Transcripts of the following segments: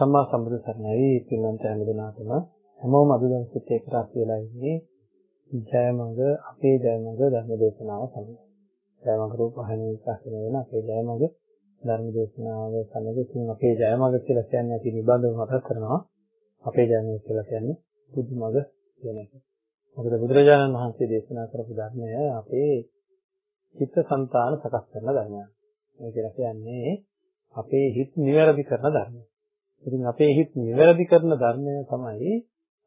සම්මා සම්බුදු සරණයි පින්වන්ත හැමදෙනාටම හැමෝම අද දවසෙත් එකට අපි වෙලා ඉන්නේ ජයමඟ අපේ ජයමඟ ධර්ම දේශනාව සමග. ජයමඟ රූපහානිය විකාශනය වෙන අපේ ජයමඟ ධර්ම දේශනාව සමග ඉතින් අපේ ජයමඟ කියලා කියන්නේ අපි නිබඳව මතක් කරනවා. අපේ ජයමඟ කියලා කියන්නේ බුදුමඟ කියන එක. මොකද බුදුරජාණන් වහන්සේ දේශනා කරපු ධර්මය අපේ චිත්තසංතාන සකස් කරන ධර්මයක්. ඒ කියලා කියන්නේ අපේ හිත නිවැරදි කරන ධර්මයක්. ඉතින් අපේ හිත නිවැරදි කරන ධර්මය තමයි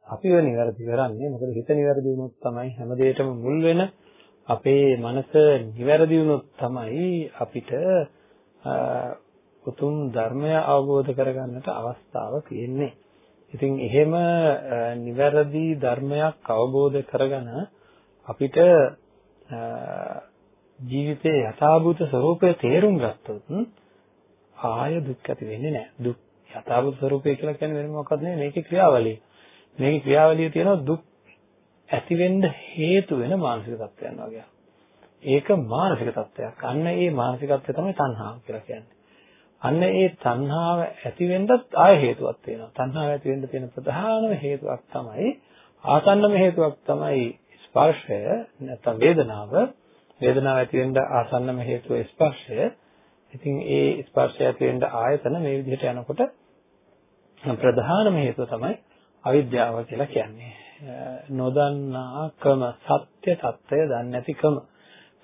අපිව නිවැරදි කරන්නේ. මොකද හිත නිවැරදි වුණොත් තමයි හැම දෙයකම මුල් වෙන අපේ මනස නිවැරදි වුණොත් තමයි අපිට උතුම් ධර්මය අවබෝධ කරගන්නට අවස්ථාව තියෙන්නේ. ඉතින් එහෙම නිවැරදි ධර්මයක් අවබෝධ කරගෙන අපිට ජීවිතයේ යථාභූත ස්වરૂපය තේරුම් ගත්තොත් ආය දුක් ඇති වෙන්නේ නැහැ. දුක් යථාභූත ස්වરૂපය කියලා කියන්නේ වෙන මොකක්ද නෙවෙයි මේකේ ක්‍රියාවලිය. මේකේ ක්‍රියාවලිය තියෙනවා දුක් ඇති වෙන්න හේතු වෙන මානසික තත්ත්වයන් වගේ. ඒක මානසික තත්ත්වයක්. අන්න ඒ මානසිකත්වය තමයි තණ්හාව කියලා කියන්නේ. අන්න ඒ තණ්හාව ඇති වෙන්නත් ආය හේතුවක් තියෙනවා. තණ්හාව ඇති වෙන්න තියෙන ප්‍රධානම හේතුවක් තමයි ආසන්නම හේතුවක් තමයි ස්පර්ශය නැත්නම් වේදනාව. වේදනාව ඇති වෙන්න ආසන්නම හේතුව ස්පර්ශය. ඉතින් ඒ ස්පර්ශය ඇති වෙන්න ආයතන මේ විදිහට යනකොට ප්‍රධානම හේතුව තමයි අවිද්‍යාව කියලා කියන්නේ. නොදන්නාකම සත්‍ය తত্ত্বය දන්නේ නැතිකම.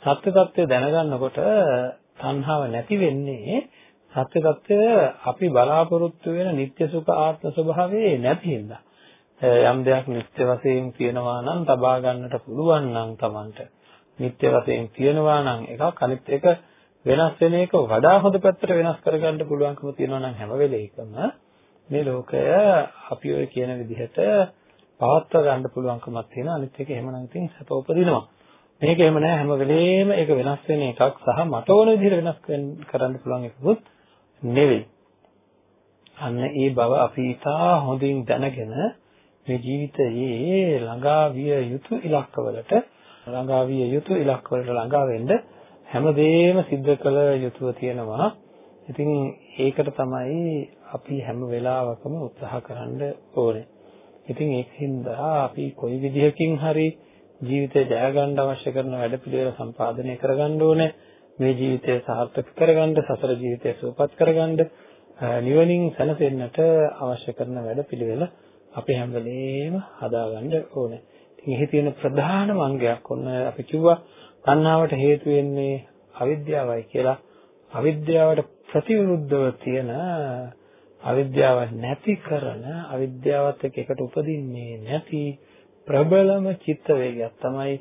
සත්‍ය తত্ত্বය දැනගන්නකොට තණ්හාව නැති වෙන්නේ සත්‍ය తত্ত্বය අපි බලාපොරොත්තු වෙන නিত্য සුඛ ආත්ම ස්වභාවයේ නැති හින්දා. යම් දෙයක් නිත්‍ය වශයෙන් තියෙනවා නම් තබා ගන්නට පුළුවන් නම් Tamanට නිත්‍ය වශයෙන් තියෙනවා නම් එකක් අනිත් එක වෙනස් වෙන එක වඩා හොඳ පැත්තට වෙනස් කරගන්න පුළුවන්කම තියෙනවා නම් හැම වෙලේකම මේ ලෝකය අපි ඔය කියන විදිහට පවත්වා ගන්න පුළුවන්කමක් තියෙනවා. අනිත් එක එහෙමනම් ඉතින් සැප උපදිනවා. මේක එහෙම නෑ. හැම වෙලේම ඒක වෙනස් වෙන එකක් සහ මට ඕන විදිහට වෙනස් කරන්න පුළුවන් එකකුත් නෙවෙයි. අන්න ඒ බව අපි ඉතා හොඳින් දැනගෙන මේ ජීවිතයේ ළඟා විය යුතු ඉලක්කවලට ළඟා විය යුතු ඉලක්කවලට ළඟා වෙන්න හැමදේම සිද්ධ කළ යුතුව තියෙනවා. ඉතින් ඒකට තමයි අපි හැම වෙලාවකම උත්සාහ කරන්න ඕනේ. ඉතින් ඒකින්ද අපි කොයි විදිහකින් හරි ජීවිතය ජය ගන්න අවශ්‍ය කරන වැඩපිළිවෙල සම්පාදනය කරගන්න ඕනේ. මේ ජීවිතය සාර්ථක කරගන්න, සසර ජීවිතය සුවපත් කරගන්න, නිවනින් සැනසෙන්නට අවශ්‍ය කරන වැඩපිළිවෙල අපි හැම වෙලේම හදාගන්න ඕනේ. ඉතින් එහි තියෙන ප්‍රධානම අංගයක් ඔන්න අපි කිව්වා තණ්හාවට හේතු වෙන්නේ අවිද්‍යාවයි කියලා. අවිද්‍යාවට ප්‍රතිවිරුද්ධව තියෙන අවිද්‍යාව නැති කරන අවිද්‍යාවත් එක්ක එකට උපදින්නේ නැති ප්‍රබලම චිත්ත වේගයක් තමයි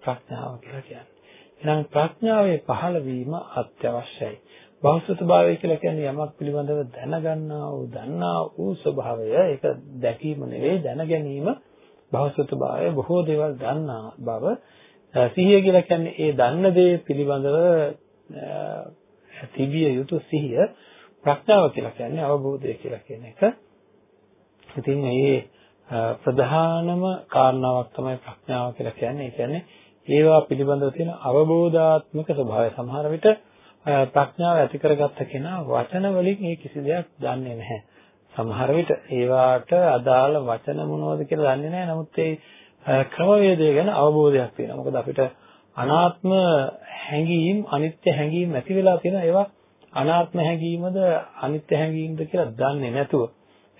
ප්‍රඥාව කියලා කියන්නේ. එහෙනම් ප්‍රඥාවේ පහළ වීම අත්‍යවශ්‍යයි. බෞද්ධත්වභාවය කියලා කියන්නේ යමක් පිළිබඳව දැනගන්නා වූ දන්නා වූ ස්වභාවය ඒක දැකීම නෙවෙයි දැන ගැනීම බෞද්ධත්වභාවය බොහෝ දේවල් දන්නා බව සිහිය කියලා කියන්නේ ඒ දන්න දේ පිළිබඳව තිබිය යුතු සිහිය ප්‍රඥාව කියලා කියන්නේ අවබෝධය කියලා කියන එක. ඉතින් මේ ප්‍රධානම කාරණාවක් තමයි ප්‍රඥාව කියලා කියන්නේ. ඒ කියන්නේ ඒවා පිළිබඳව තියෙන අවබෝධාත්මක ස්වභාවය. සමහර විට ප්‍රඥාව ඇති කරගත්ත කෙනා වචන වලින් මේ කිසි දෙයක් දන්නේ නැහැ. සමහර විට ඒවාට අදාළ වචන මොනවද කියලා දන්නේ නැහැ. නමුත් ඒ ක්‍රමවේදය ගැන අවබෝධයක් තියෙනවා. මොකද අපිට අනාත්ම හැඟීම්, අනිත්‍ය හැඟීම් ඇති වෙලා තියෙනවා. ඒවා අනාත්ම හැඟීමද, අනිත්‍ය හැඟීම්ද කියලා දන්නේ නැතුව.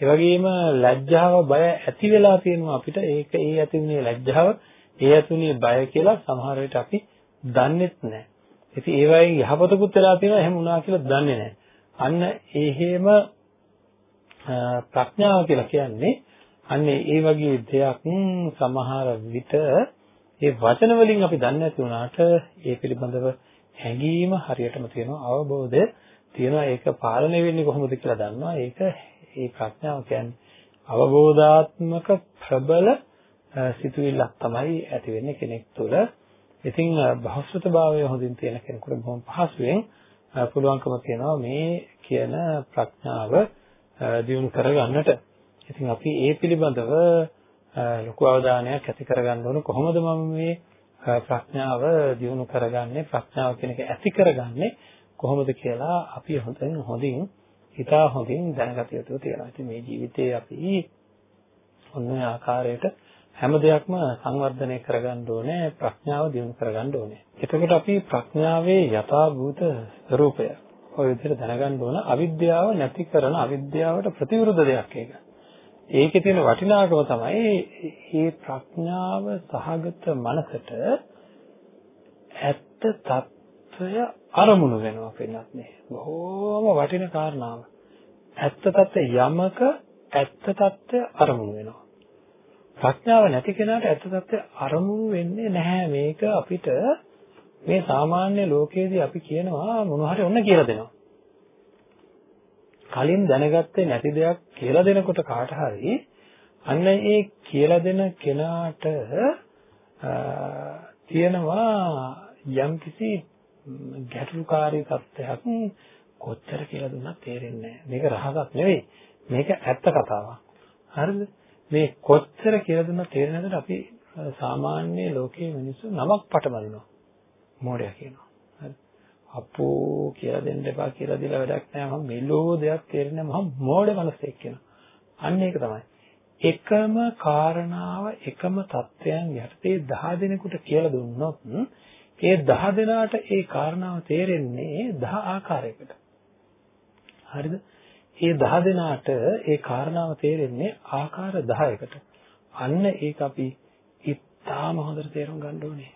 ඒ වගේම ලැජ්ජාව, බය ඇති වෙලා තියෙනවා අපිට. ඒක ඒ ඇතිුනේ ලැජ්ජාව, ඒ ඇතිුනේ බය කියලා සමහර විට අපි දන්නේත් නැහැ. ඉතින් ඒ වගේ යහපතකුත් වෙලා තියෙනවා එහෙම වුණා කියලා දන්නේ නැහැ. අන්න එහෙම ප්‍රඥාව කියලා කියන්නේ අන්නේ ඒ වගේ දෙයක් සමහර විට ඒ වචන වලින් අපි දන්නේ නැති වුණාට ඒ පිළිබඳව හැඟීම හරියටම තියෙනවා අවබෝධය තියෙනවා. ඒක පාලනය වෙන්නේ කොහොමද කියලා දන්නවා. ඒක ඒ ප්‍රඥාව කියන්නේ අවබෝධාත්මක ප්‍රබල සිතුවිල්ලක් තමයි ඇති වෙන්නේ කෙනෙක් තුළ. ඉතින් බහස්වතභාවය හොඳින් තියෙන කෙනෙකුට බොහොම පහසුවෙන් පුළුවන්කම තියෙනවා මේ කියන ප්‍රඥාව දියුණු කරගන්නට. ඉතින් අපි ඒ පිළිබඳව ලොකු අවධානයක් ඇති කරගන්න ඕන. කොහොමද මම මේ ප්‍රඥාව දියුණු කරගන්නේ? ප්‍රඥාව කියන එක ඇති කරගන්නේ? කොහොමද කියලා අපි හොඳින් හොඳින් ඉතා හොඳින් දැනගත යුතු තියෙනවා. ඉතින් මේ ජීවිතේ අපි ඔන්න ඔය ආකාරයට හැම දෙයක්ම සංවර්ධනය කරගන්න ඕනේ ප්‍රඥාව දියුණු කරගන්න ඕනේ. එතකොට අපි ප්‍රඥාවේ යථාභූත ස්වરૂපය ඔය විදිහට දැනගන්න ඕන අවිද්‍යාව නැති කරන අවිද්‍යාවට ප්‍රතිවිරුද්ධ දෙයක් ඒක. ඒකේ තියෙන වටිනාකම තමයි මේ ප්‍රඥාව සහගත මනසට ඇත්ත తত্ত্বය අරමුණු වෙනවා පින්නත් නේ. බොහෝම වටින කාරණාව. ඇත්ත తত্ত্বය යමක ඇත්ත తত্ত্বය අරමුණු වෙනවා. ප්‍රඥාව නැති කෙනාට ඇත්ත తত্ত্বය අරමුණු වෙන්නේ නැහැ. මේක අපිට මේ සාමාන්‍ය ලෝකයේදී අපි කියනවා මොන හරි ඔන්න කියලා දෙනවා. කලින් දැනගත්තේ නැති දෙයක් කියලා දෙනකොට කාට හරි අන්න ඒ කියලා දෙන කෙනාට තියෙනවා යම්කිසි ගැටලුකාරී තත්ත්වයක් කොච්චර කියලා දුන්නත් තේරෙන්නේ නැහැ. මේක රහසක් නෙවෙයි. මේක ඇත්ත කතාවක්. හරිද? මේ කොච්චර කියලා දුන්නත් තේරෙන්නේ නැද්ද අපි සාමාන්‍ය ලෝකයේ මිනිස්සු නමක් පටබලිනවා. මෝඩයා කියනවා. හරි. අපෝ කියලා දෙන්න එපා කියලා දීලා වැඩක් නැහැ. මම මෙලෝ දෙයක් තේරෙන්නේ නැහැ. මම මෝඩ මනසෙක් කියනවා. අන්න ඒක තමයි. එකම කාරණාව එකම தත්වයන් යටතේ 10 දිනකට කියලා දුන්නොත් ඒ 10 දෙනාට ඒ කාරණාව තේරෙන්නේ 10 ආකාරයකට. හරිද? ඒ 10 දෙනාට ඒ කාරණාව තේරෙන්නේ ආකාර 10කට. අන්න ඒක අපි ඉතාම හොඳට තේරුම් ගන්න ඕනේ.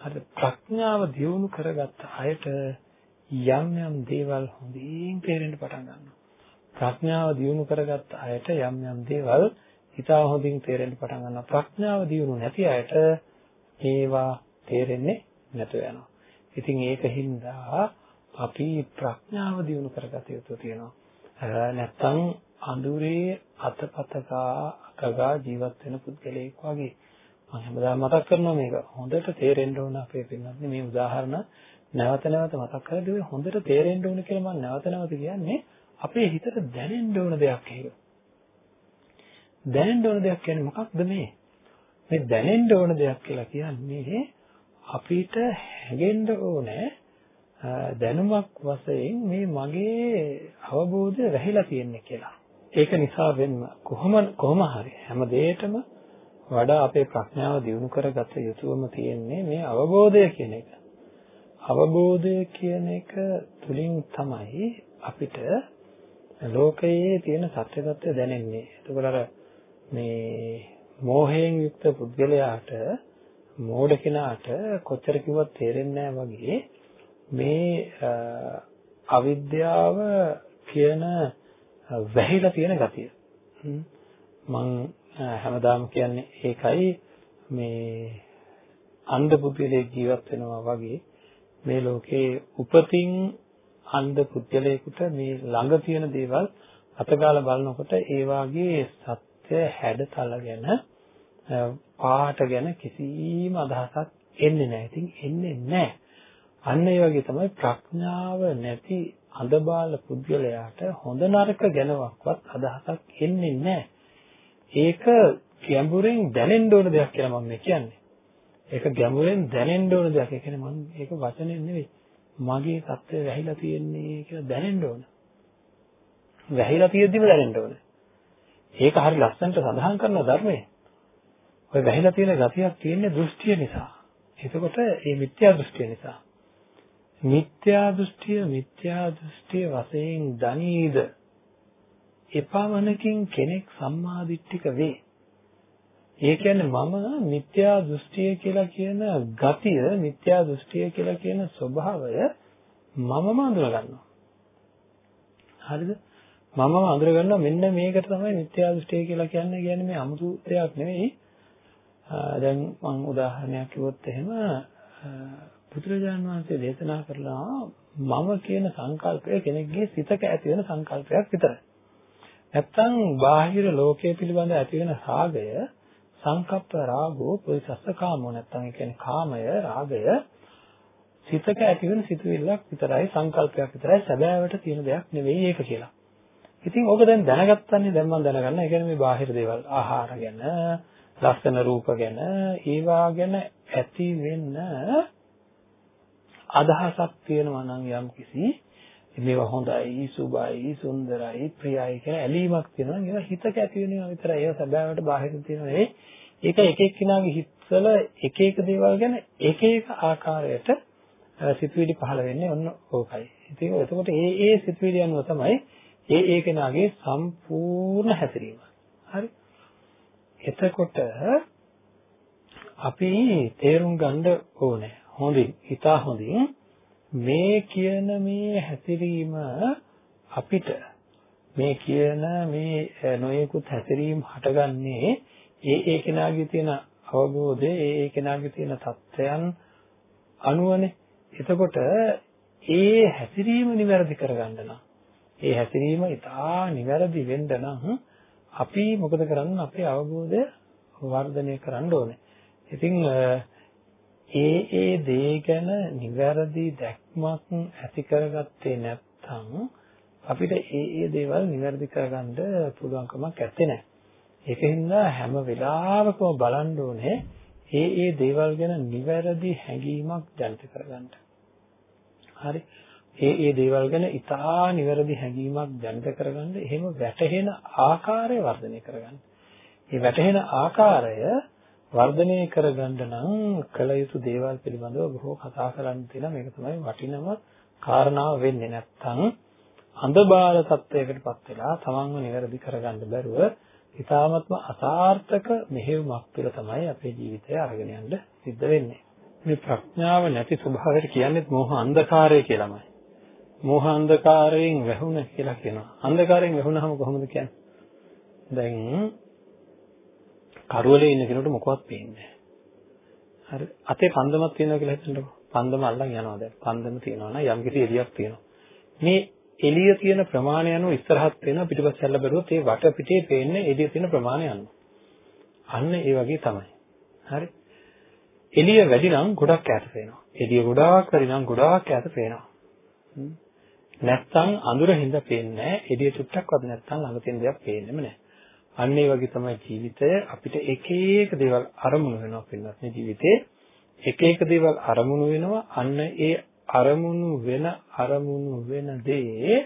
හරි ප්‍රඥාව දියුණු කරගත්ත අයට යම් යම් දේවල් හොඳින් තේරෙන්න පටන් ගන්නවා. ප්‍රඥාව දියුණු කරගත්ත අයට යම් යම් දේවල් ඉතා හොඳින් තේරෙන්න පටන් ගන්නවා. ප්‍රඥාව දියුණු නැති අයට ඒවා තේරෙන්නේ නැතුව යනවා. ඉතින් ඒකින්ද අපි ප්‍රඥාව දියුණු කරගත යුතු තියෙනවා. නැත්තම් අඳුරේ අතපතකා අකගා ජීවත් වෙන පුද්ගලයෙක් වගේ මම හැමදාම මතක් කරනවා මේක හොඳට තේරෙන්න ඕන අපේ පින්නත් මේ උදාහරණ නැවත නැවත මතක් කරලා හොඳට තේරෙන්න ඕන කියලා මම නැවත නැවත කියන්නේ අපේ හිතට දැනෙන්න ඕන දෙයක් ඒක. දැනෙන්න ඕන දෙයක් කියන්නේ මොකක්ද මේ? මේ දැනෙන්න ඕන දෙයක් කියලා කියන්නේ අපිට හැඟෙන්න ඕනේ දැනුමක් වශයෙන් මේ මගේ අවබෝධය වැහිලා තියෙන්නේ කියලා. ඒක නිසා වෙන්න කොහොම කොහොම හරි හැම දෙයකම වඩා අපේ ප්‍රඥාව දියුණු කරගත යුතුවම තියෙන්නේ මේ අවබෝධය කියන එක. අවබෝධය කියන එක තුලින් තමයි අපිට ලෝකයේ තියෙන සත්‍ය తත්වය දැනෙන්නේ. එතකොට අර මේ මෝහයෙන් යුක්ත පුද්ගලයාට මෝඩ කෙනාට කොච්චර කිව්වත් තේරෙන්නේ නැහැ වගේ මේ අවිද්‍යාව කියන වැහිලා තියෙන ගතිය. මම හැමදාම කියන්නේ ඒකයි මේ අන්ධ පුද්ගලයෙක් ජීවත් වෙනවා වගේ මේ ලෝකේ උපතින් අන්ධ පුද්ගලයෙකුට මේ ළඟ තියෙන දේවල් අතගාලා බලනකොට ඒ වාගේ සත්‍ය හැඩතල ගැන පාට ගැන කිසිම අදහසක් එන්නේ නැහැ. ඉතින් එන්නේ නැහැ. අන්න ඒ වගේ තමයි ප්‍රඥාව නැති අඳබාල පුද්ගලයාට හොඳ නරක ගැනවත් අදහසක් එන්නේ නැහැ. ඒක ගැඹුරෙන් දැනෙන්න ඕන දෙයක් කියලා මම කියන්නේ. ඒක ගැඹුරෙන් දැනෙන්න ඕන දෙයක්. ඒ කියන්නේ මම ඒක වචනෙන් නෙවෙයි. මගේ தත්ත්වය වැහිලා තියෙන්නේ කියලා දැනෙන්න ඕන. වැහිලා තියෙද්දිම දැනෙන්න ඕන. ඒක හරි ලස්සනට සඳහන් කරන ධර්මයේ. ඔය වැහිලා තියෙන ගතියක් තියෙන්නේ දෘෂ්ටිය නිසා. එතකොට මේ මිත්‍යා දෘෂ්ටිය නිසා. මිත්‍යා දෘෂ්ටිය මිත්‍යා දෘෂ්ටිය වශයෙන් දනීද එපමණකින් කෙනෙක් සම්මාදිට්ඨික වේ. ඒ කියන්නේ මම මිත්‍යා දෘෂ්ටිය කියලා කියන ගතිය මිත්‍යා දෘෂ්ටිය කියලා කියන ස්වභාවය මමම අඳුර ගන්නවා. හරිද? මමම අඳුර ගන්නවා මෙන්න මේකට තමයි මිත්‍යා දෘෂ්ටිය කියලා කියන්නේ කියන්නේ මේ 아무තු දෙයක් නෙවෙයි. දැන් මම උදාහරණයක් කිව්වොත් එහෙම බුදුරජාණන් වහන්සේ දේශනා කරලා මම කියන සංකල්පය කෙනෙක්ගේ සිතක ඇති වෙන සංකල්පයක් විතරයි. නැත්තම් බාහිර ලෝකයේ පිළිබඳ ඇති වෙන රාගය සංකප්ප රාගෝ පුරිසස්ස කාමෝ නැත්තම් ඒ කියන්නේ කාමය රාගය සිතක ඇති වෙන සිතුවිල්ලක් විතරයි සංකල්පයක් විතරයි සැබෑවට තියෙන දෙයක් නෙවෙයි ඒක කියලා. ඉතින් ඕක දැන් දැනගත්තන්නේ දැන් මම දැනගන්න. ඒ කියන්නේ මේ බාහිර දේවල් ආහාර ගැන, ලස්සන රූප ගැන, ඒවා ගැන ඇති වෙන්න අදහසක් තියෙනවා නම් යම් කිසි මේවා හොඳයි, සුබයි, සුන්දරයි, ප්‍රියයි කියන ඇලීමක් තියෙනවා. ඒවා හිතක ඇති වෙනවා විතරයි. ඒවා සැබෑවට බාහිර තියෙනවා නෙවෙයි. ඒක එක එක්කිනාගේ හිතවල එක එක දේවල් ගැන එක එක ආකාරයට සිතුවිලි පහළ වෙන්නේ ඔන්න ඕකයි. ඉතින් එතකොට ඒ ඒ සිතුවිලි අනුව තමයි ඒ ඒ කෙනාගේ සම්පූර්ණ හැසිරීම. හරි. එතකොට අපි තේරුම් ගන්න ඕනේ. හොඳින්, හිතා හොඳින් මේ කියන මේ හැසිරීම අපිට මේ කියන මේ නොයෙකුත් හැසිරීම හටගන්නේ ඒ ඒ කෙනාගේ තියෙන අවබෝධය ඒ ඒ කෙනාගේ තියෙන தත්වයන් අනුවනේ. එතකොට ඒ හැසිරීම නිවැරදි කරගන්න නම් ඒ හැසිරීම ඉතා නිවැරදි වෙන්න නම් අපි මොකද කරන්න අපේ අවබෝධය වර්ධනය කරන්න ඕනේ. ඉතින් ඒ ඒ දේ ගැන නිවැරදි දැක්මක් ඇති කරගත්තේ නැත්නම් අපිට ඒ ඒ දේවල් නිවැරදි කරගන්න පුළුවන්කමක් නැත්තේ නෑ. ඒකින්ද හැම වෙලාවකම බලන්න ඕනේ ඒ ඒ දේවල් ගැන නිවැරදි හැඟීමක් ජනිත කරගන්න. හරි. ඒ ඒ දේවල් ගැන ඉතා නිවැරදි හැඟීමක් ජනිත කරගන්න එහෙම වැටහෙන ආකාරය වර්ධනය කරගන්න. මේ වැටහෙන ආකාරය වර්ධනය කරගන්න නම් කළ යුතු දේවල් පිළිබඳව බොහෝ කතා කරන්න තියෙනවා. මේක තමයි වටිනම කාරණාව වෙන්නේ නැත්තම් අඳබාල තත්වයකටපත් වෙලා තමන්ව නිවැරදි කරගන්න බැරුව ඊ타මත්ම අසාර්ථක මෙහෙයුමක් තුළ තමයි අපේ ජීවිතය අරගෙන යන්න සිද්ධ වෙන්නේ. මේ ප්‍රඥාව නැති ස්වභාවයට කියන්නේ මෝහ අන්ධකාරය කියලාමයි. මෝහ අන්ධකාරයෙන් වැහුණ කියලා කියනවා. අන්ධකාරයෙන් වැහුණාම කොහොමද කියන්නේ? දැන් කරුවලේ ඉන්න කෙනෙකුට මොකවත් පේන්නේ නැහැ. හරි. අතේ පන්දමක් තියෙනවා කියලා හිතන්නකෝ. පන්දම අල්ලන් යනවා දැන්. පන්දම තියෙනවා නම් යම්කිසි එළියක් තියෙනවා. මේ එළිය තියෙන ප්‍රමාණය අනුව ඉස්සරහත් වෙනවා පිටිපස්ස හැල්ල බැලුවොත් ඒ වට පිටේ පේන්නේ එළිය තියෙන ප්‍රමාණය අනුව. අන්න ඒ වගේ තමයි. හරි. එළිය වැඩි නම් ගොඩක් ඈත පේනවා. එළිය ගොඩාක් වැඩි නම් ගොඩාක් ඈත පේනවා. නැත්තම් අඳුර හින්දා පේන්නේ නැහැ. එළිය චුට්ටක්වත් නැත්තම් ළඟ තියෙන දේක් පේන්නෙම නැහැ. අන්න ඒ වගේ තමයි ජීවිතය අපිට එක එක දේවල් අරමුණු වෙනවා පින්නත් මේ ජීවිතේ එක එක දේවල් අරමුණු වෙනවා අන්න ඒ අරමුණු වෙන අරමුණු වෙන දේ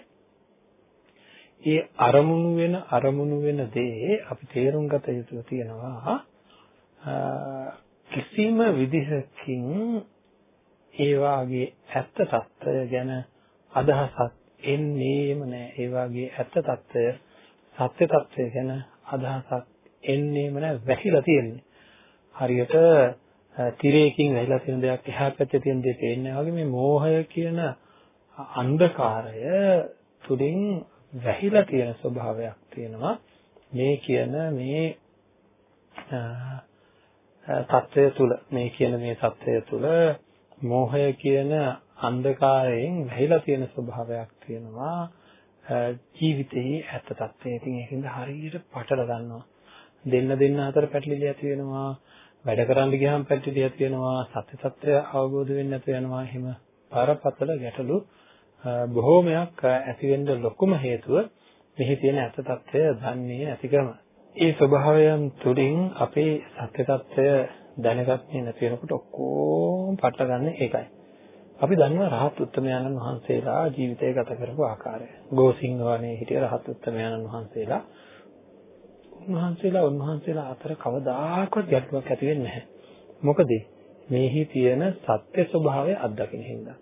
ඒ අරමුණු වෙන අරමුණු වෙන දේ අපි තේරුම් ගත යුතු තියෙනවා කිසිම විදිහකින් ඒ වාගේ ඇත්ත తত্ত্বය ගැන අදහසක් එන්නේම නැහැ. ඒ වගේ ඇත්ත తত্ত্বය සත්‍ය తত্ত্বය ගැන අදහසක් එන්නේම නැහැ. වැහිලා තියෙන්නේ. හරියට තිරයකින් වැහිලා තියෙන දෙයක් එහා පැත්තේ තියෙන දේ පේන්නේ වගේ මේ මෝහය කියන අන්ධකාරය තුලින් වැහිලා තියෙන ස්වභාවයක් තියෙනවා. මේ කියන මේ තත්වය තුල මේ කියන මේ සත්‍යය තුල මෝහය කියන අන්ධකාරයෙන් වැහිලා තියෙන ස්වභාවයක් තියෙනවා ජීවිතයේ ඇත්ත తත්ත්වය. ඉතින් ඒකින්ද හරියට පටල ගන්නවා. දෙන්න දෙන්න අතර පැටලිලි ඇති වෙනවා. වැඩ කරන්න ගියාම පැටලිලි ඇති වෙනවා. සත්‍ය తත්ත්වය අවබෝධ වෙන්නේ නැතු යනවා. එහෙම පරපතල ගැටලු බොහෝමයක් ඇති වෙන්න ලොකුම හේතුව මෙහි තියෙන ඇත්ත తත්ත්වය දන්නේ නැතිකම. ඒ ස්වභාවයන් තුළින් අපේ සත්‍ය తත්ත්වය දැනගත්තේ නැති වෙනකොට ඔක්කොම පටලගන්නේ ඒකයි. අපි දන්නවා රහත් උත්තමයන්න් වහන්සේලා ජීවිතය ගත කරපු ආකාරය. ගෝසිංහ වනේ හිටිය රහත් උත්තමයන්න් වහන්සේලා උන්වහන්සේලා උන්වහන්සේලා අතර කවදාකවත් ගැටලුවක් ඇති වෙන්නේ නැහැ. මොකද මේහි තියෙන සත්‍ය ස්වභාවය අත්දකින්න හින්දා.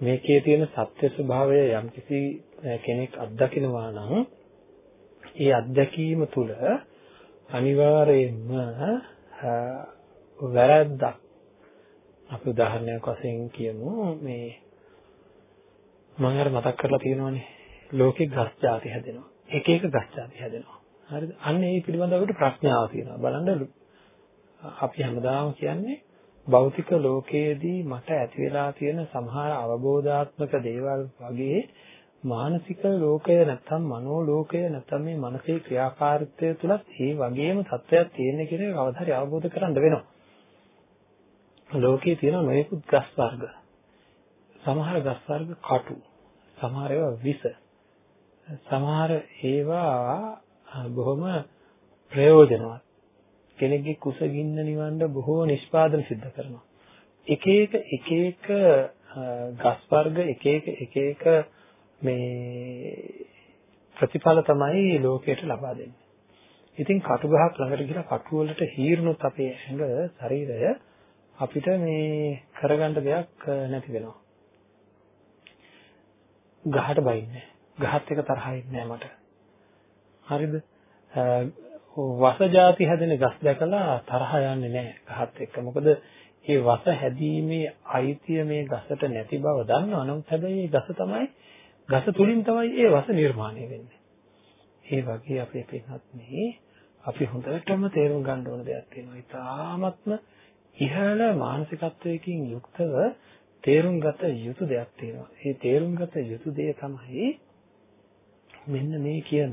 මේකේ තියෙන සත්‍ය ස්වභාවය යම්කිසි කෙනෙක් අත්දකිනවා නම් ඒ අත්දැකීම තුළ අනිවාර්යයෙන්ම වැරද්දක් අපි උදාහරණයක් වශයෙන් කියමු මේ මම අර මතක් කරලා තියෙනවානේ ලෝකේ ගස් జాති හැදෙනවා. එක එක ගස් జాති හැදෙනවා. හරිද? අන්න ඒ පිළිබඳව අපිට ප්‍රඥාව තියෙනවා. බලන්න අපි හැමදාම කියන්නේ භෞතික ලෝකයේදී මට ඇති වෙලා තියෙන සමහර අවබෝධාත්මක දේවල් වගේ මානසික ලෝකය නැත්තම් මනෝ ලෝකය නැත්තම් මේ මනසේ ක්‍රියාකාරීත්වය තුලත් ඒ වගේම තත්ත්වයක් තියෙන කියන එක කවදා හරි අවබෝධ කරගන්න වෙනවා. ලෝකයේ තියෙන නොයෙකුත් ගස් වර්ග. සමහර ගස් වර්ග කටු, සමහර ඒවා විස. සමහර ඒවා බොහොම ප්‍රයෝජනවත්. කෙනෙක්ගේ කුසගින්න නිවන්න බොහෝ නිෂ්පාදන සිද්ධ කරනවා. එක එක එක එක ගස් වර්ග එක එක එක එක මේ ප්‍රතිඵල තමයි ලෝකයට ලබා දෙන්නේ. ඉතින් කටු ගහක් ළඟට ගිහලා කටු වලට හීරුනොත් අපේ ඇඟ ශරීරය අපිට මේ කරගන්න දෙයක් නැති වෙනවා. ගහට බයින්නේ. ගහත් එක තරහින් නෑ මට. හරිද? වස ಜಾති හැදෙන ගස් දැකලා තරහ යන්නේ නෑ ගහත් එක්ක. මොකද මේ වස හැදීමේ අයිතිය මේ ගසට නැති බව දන්නවා. නමුත් හැබැයි මේ ගස තමයි ගස තුලින් තමයි ඒ වස නිර්මාණය වෙන්නේ. ඒ වගේ අපේ පින්වත්නි අපි හොඳටම තේරුම් ගන්න ඕන දෙයක් තියෙනවා. ඊ타ත්ම ඉහළ මානසිකත්වයකින් යුක්තව තේරුම් ගත යුතු දෙයක් තියෙනවා. ඒ තේරුම් ගත යුතු දේ තමයි මෙන්න මේ කියන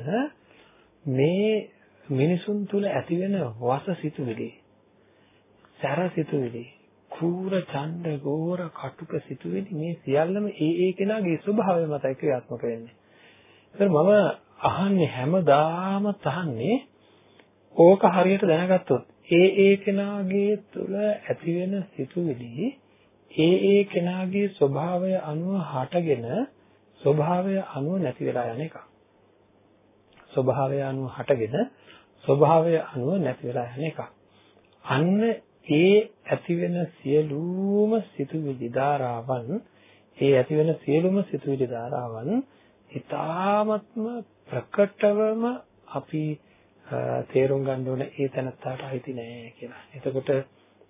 මේ මිනිසුන් තුල ඇතිවෙන වස සිතුවිලි සැර සිතුවිලි කූර ඡණ්ඩ ගෝර කටුක සිතුවිලි මේ සියල්ලම ඒ ඒ කෙනාගේ ස්වභාවය මතයි ක්‍රියාත්මක වෙන්නේ. ඒතර මම අහන්නේ හැමදාම තහන්නේ ඕක හරියට දැනගත්තොත් ඒ ඒ කෙනාගේ තුල ඇතිවෙන සිතුවිලි ඒ ඒ කෙනාගේ ස්වභාවය අනුව හටගෙන ස්වභාවය අනුව නැති වෙලා යන එක. ස්වභාවය අනුව හටගෙන ස්වභාවය අනුව නැති වෙලා යන එක. අන්න ඒ ඇතිවෙන සියලුම සිතුවිලි ධාරාවන් ඒ ඇතිවෙන සියලුම සිතුවිලි ධාරාවන් ඊ타ත්ම ප්‍රකටවම අපි තේරුම් ගන්න ඕන ඒ තැනත්තාට අයිති නෑ කියලා. එතකොට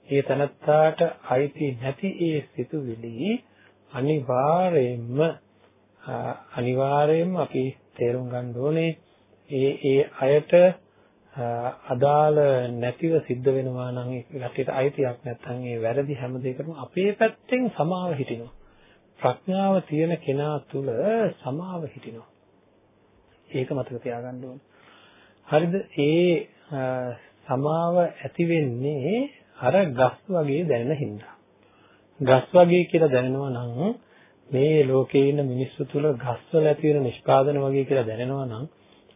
ඒ තැනත්තාට අයිති නැති ඒ සිතුවිලි අනිවාර්යයෙන්ම අනිවාර්යයෙන්ම අපි තේරුම් ගන්න ඕනේ ඒ ඒ අයට අදාළ නැතිව සිද්ධ වෙනවා නම් ඒකට අයිතියක් නැත්නම් ඒ වැරදි හැම දෙයකටම අපේ පැත්තෙන් සමාව හිටිනවා. ප්‍රඥාව තියෙන කෙනා තුල සමාව හිටිනවා. ඒක මතක තියාගන්න ඕනේ. හරිද? ඒ සමාව ඇති වෙන්නේ අර ගස් වගේ දැනෙන හින්දා. ගස් වගේ කියලා දැනෙනවා නම් මේ ලෝකේ ඉන්න මිනිස්සු තුල ගස්වල ඇති වෙන නිෂ්පාදන වගේ කියලා දැනෙනවා නම්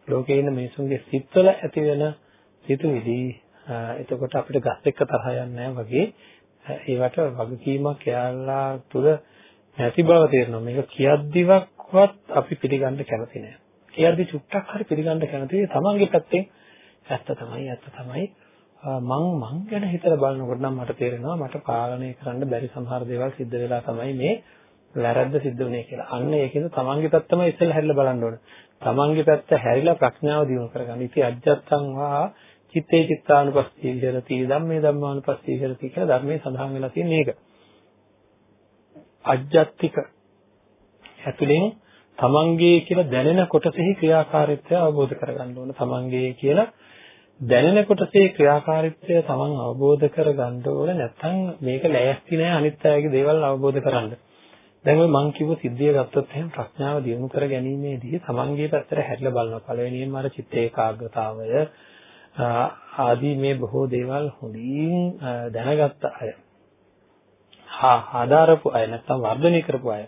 ලෝකේ ඉන්න මිනිසුන්ගේ සිත්වල ඇති වෙන සිතුවිලි එතකොට අපිට ගස් එක්ක තරහ යන්නේ වගේ ඒවට වගකීමක් එයාලා තුල නැති බව තේරෙනවා මේක කියද්දිවත් අපි පිළිගන්න කැමති නෑ කියද්දි චුට්ටක් හරි පිළිගන්න කැමති තමන්ගේ පැත්තෙන් ඇත්ත තමයි ඇත්ත තමයි මං මං ගැන හිතලා බලනකොට නම් මට තේරෙනවා මට පාලනය කරන්න බැරි සමහර දේවල් සිද්ධ වෙලා තමයි මේ වැරද්ද සිද්ධ වුනේ කියලා. අන්න ඒකෙන්ද තමන්ගේ පැත්තම ඉස්සෙල්ලා හැරිලා බලන්න ඕන. තමන්ගේ පැත්ත හැරිලා ප්‍රඥාව දියුණු කරගන්න. ඉති අජ්ජත්තං වා චිත්තේ චිත්තානුපස්සී විහෙරති ධම්මේ ධම්මානුපස්සී විහෙරති කියලා ධර්මයේ සඳහන් වෙලා තියෙන මේක. අජ්ජත්තික ඇතුලෙන් තමන්ගේ කියලා දැනෙන කොටසෙහි ක්‍රියාකාරීත්වය අවබෝධ කරගන්න ඕන. තමන්ගේ කියලා දැනෙන කොටසේ ක්‍රියාකාරීත්වය තමන් අවබෝධ කරගන්න ඕන නැත්නම් මේක ලෑස්ති නෑ අනිත් අයගේ දේවල් අවබෝධ කරගන්න. දැන් ඔය මං කිව්ව සිද්ධිය ගත්තොත් එහෙනම් ප්‍රඥාව දියුණු කර ගැනීමේදී තමන්ගේ පැත්තට හැරිලා බලනවා. පළවෙනියෙන්ම අර චිත්ත ඒකාග්‍රතාවය ආදී මේ බොහෝ දේවල් හොඳින් දැනගත්ත අය. හා හදාරපු අය නැත්නම් වර්ධනය කරපු අය.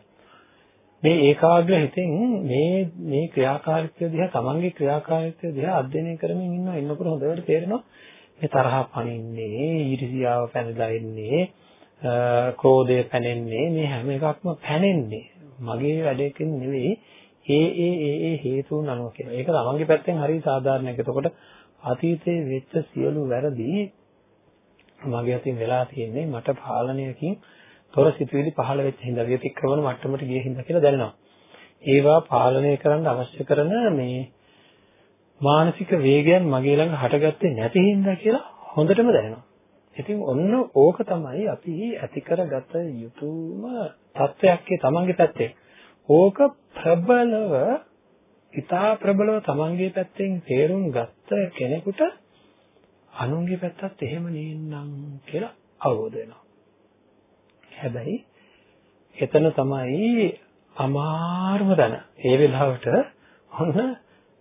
මේ ඒකාග්‍ර හිතෙන් මේ මේ ක්‍රියාකාරීත්වය දිහා තමන්ගේ ක්‍රියාකාරීත්වය දිහා අධ්‍යයනය කරමින් ඉන්නවා ඉන්නකොට හොඳට තේරෙනවා මේ තරහ පනින්නේ ඊර්ෂියාව පැනලා ඉන්නේ ක්‍රෝධය පැනෙන්නේ මේ හැම එකක්ම පැනෙන්නේ මගේ වැඩකින් නෙවෙයි ඒ ඒ ඒ ඒ හේතුන් අනුව කියලා. ඒක තමන්ගේ පැත්තෙන් හරි සාධාරණයි. එතකොට අතීතයේ වෙච්ච සියලු වැරදි මගේ අතින් වෙලා තියෙන්නේ මට පාලනයකින් තොර සිතුවිලි පහළ වෙච්ච හින්දා විතික්‍රමන මට්ටමට ගිය හින්දා කියලා දැනෙනවා. ඒවා පාලනය කරන්න අවශ්‍ය කරන මේ මානසික වේගයන් මගේ ළඟ හටගත්තේ නැති හින්දා කියලා හොඳටම දැනෙනවා. ඉතින් ඔන්න ඕක තමයි අපි ඇති කරගත යුතුම තත්වයක් තමන්ගේ පැත්තේ. ඕක ප්‍රබලව ඉතා ප්‍රබලව තමන්ගේ පැත්තෙන් තේරුම් ගත්ත කෙනෙකුට අනුන්ගේ පැත්තත් එහෙම නෙන්නම් කියලා අවබෝධ වෙනවා. හැබැයි එතන තමයි අමාරුම දන. ඒ වෙලාවට ඔන්න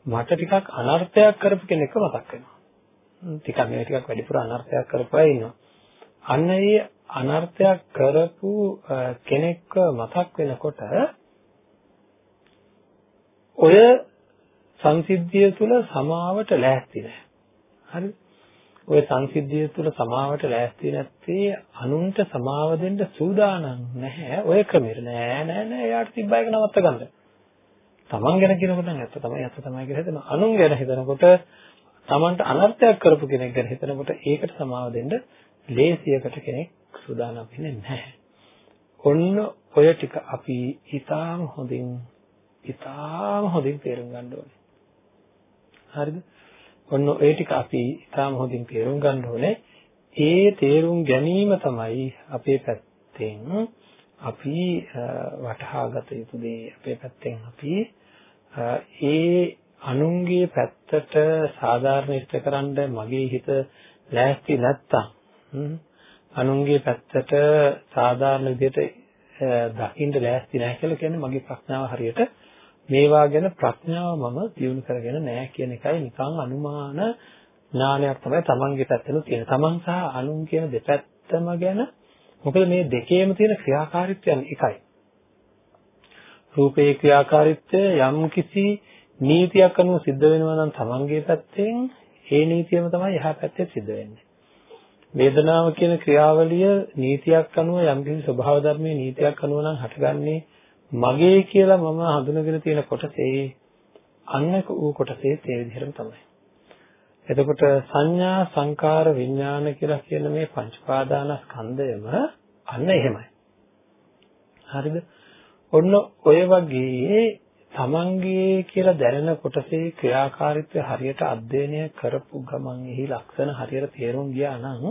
මට ටිකක් අනර්ථයක් කරපු කෙනෙක්ව මතක් වෙනවා. ටිකක් නෙවෙයි ටිකක් වැඩිපුර අනර්ථයක් කරපු අය ඉන්නවා. අන්න ඒ අනර්ථයක් කරපු කෙනෙක්ව මතක් වෙනකොට ඔය සංසිද්ධිය තුල සමාවට ලෑස්ති නැහැ. හරිද? ওই සංසිද්ධිය තුළ සමාවට ලෑස්ති නැත්තේ අනුන්ට සමාව දෙන්න සූදානම් නැහැ. ඔය ක්‍රමෙට නෑ නෑ නෑ එයාට තිබ්බ එක නවත්ත ගන්න. තමන් ගැන කියනකොට නම් ඇත්ත තමයි ඇත්ත තමයි කියලා හිතන අනුන් ගැන හිතනකොට තමන්ට අනර්ථයක් කරපු කෙනෙක් ගැන හිතනකොට ඒකට සමාව දෙන්න ලේසියකට කෙනෙක් සූදානම් වෙන්නේ නැහැ. ඔන්න ඔය ටික අපි ඊටාම හොඳින් ඊටාම හොඳින් තේරුම් ගන්න ඕනේ. හරිද? ඔන්න ඔය ටික අපි ඊටාම හොඳින් තේරුම් ගන්න ඕනේ. ඒ තේරුම් ගැනීම තමයි අපේ පැත්තෙන් අපි වටහා ගත යුතු දේ. අපේ පැත්තෙන් අපි ඒ අනුන්ගේ පැත්තට සාධාරණ ඉෂ්ටකරන්න මගේ හිත ලෑස්ති නැත්තම් අනුන්ගේ පැත්තට සාධාරණ විදිහට දකින්න ලෑස්ති නැහැ කියලා කියන්නේ මගේ ප්‍රඥාව හරියට මේවා ගැන ප්‍රඥාව මම දියුණු කරගෙන නැහැ කියන එකයි නිකන් අනුමාන ඥානයක් තමයි තමන්ගේ පැත්තෙන් තියෙන. තමන් සහ අනුන් කියන දෙපැත්තම ගැන මොකද මේ දෙකේම තියෙන ක්‍රියාකාරීත්වයන් එකයි. රූපේ ක්‍රියාකාරීත්වය යම් කිසි නීතියක් අනුව සිද්ධ වෙනවා නම් තමන්ගේ පැත්තෙන් ඒ නීතියම තමයි එහා පැත්තේ සිද්ධ වෙන්නේ. වේදනාව කියන ක්‍රියාවලිය නීතියක් අනුව යම් කිසි ස්වභාව ධර්මයේ නීතියක් අනුව නම් හටගන්නේ මගේ කියලා මම හඳුනගෙන තියෙන කොටසේ අන්නක ඌ කොටසේ ඒ විදිහටම තමයි. එතකොට සංඥා සංකාර විඥාන කියලා කියන මේ පංච පාදානස්කන්ධයම අන්න එහෙමයි. හරිද? ඔන්න ඔය වගේ තමන්ගේ කියලා දැනෙන කොටසේ ක්‍රියාකාරීත්වය හරියට අධ්‍යයනය කරපු ගමන් එහි ලක්ෂණ හරියට තේරුම් ගියා නම්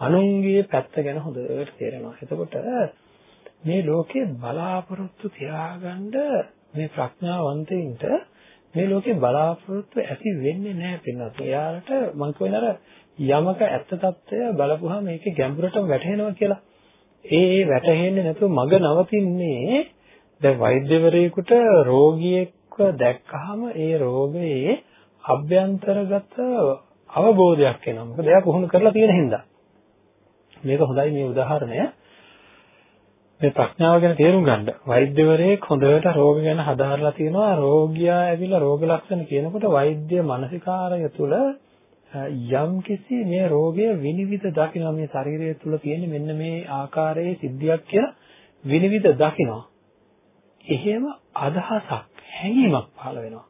අනුන්ගේ පැත්ත ගැන හොඳට තේරෙනවා. එතකොට මේ ලෝකේ බලාපොරොත්තු තියාගන්න මේ ප්‍රඥාවන්තයින්ට මේ ලෝකේ බලාපොරොත්තු ඇති වෙන්නේ නැහැ පින්නත්. එයාලට මම කියනර යමක ඇත්ත తত্ত্বය බලපුවාම මේකේ ගැඹුරටම වැටහෙනවා කියලා. ඒ ඒ වැටහෙන්නේ නැතුව මග නවතින්නේ දැන් වෛද්‍යවරයෙකුට රෝගියෙක්ව දැක්කහම ඒ රෝගයේ අභ්‍යන්තරගත අවබෝධයක් එනවා. මොකද එයා පුහුණු කරලා තියෙන හින්දා. මේක හොඳයි මේ උදාහරණය. මේ ප්‍රඥාව ගැන තේරුම් ගන්න. වෛද්‍යවරයෙක් හොඳට රෝග ගැන හදාarලා තියෙනවා. රෝගියා ඇවිල්ලා රෝග ලක්ෂණ කියනකොට වෛද්‍ය මානසිකාරය තුළ යම් කිසි මේ රෝගය විනිවිද දකින්න මේ ශරීරය තුළ තියෙන මෙන්න මේ ආකාරයේ සිද්ධියක් කියලා විනිවිද දකිනවා. එහෙම අදහසක් හැඟීමක් පහළ වෙනවා.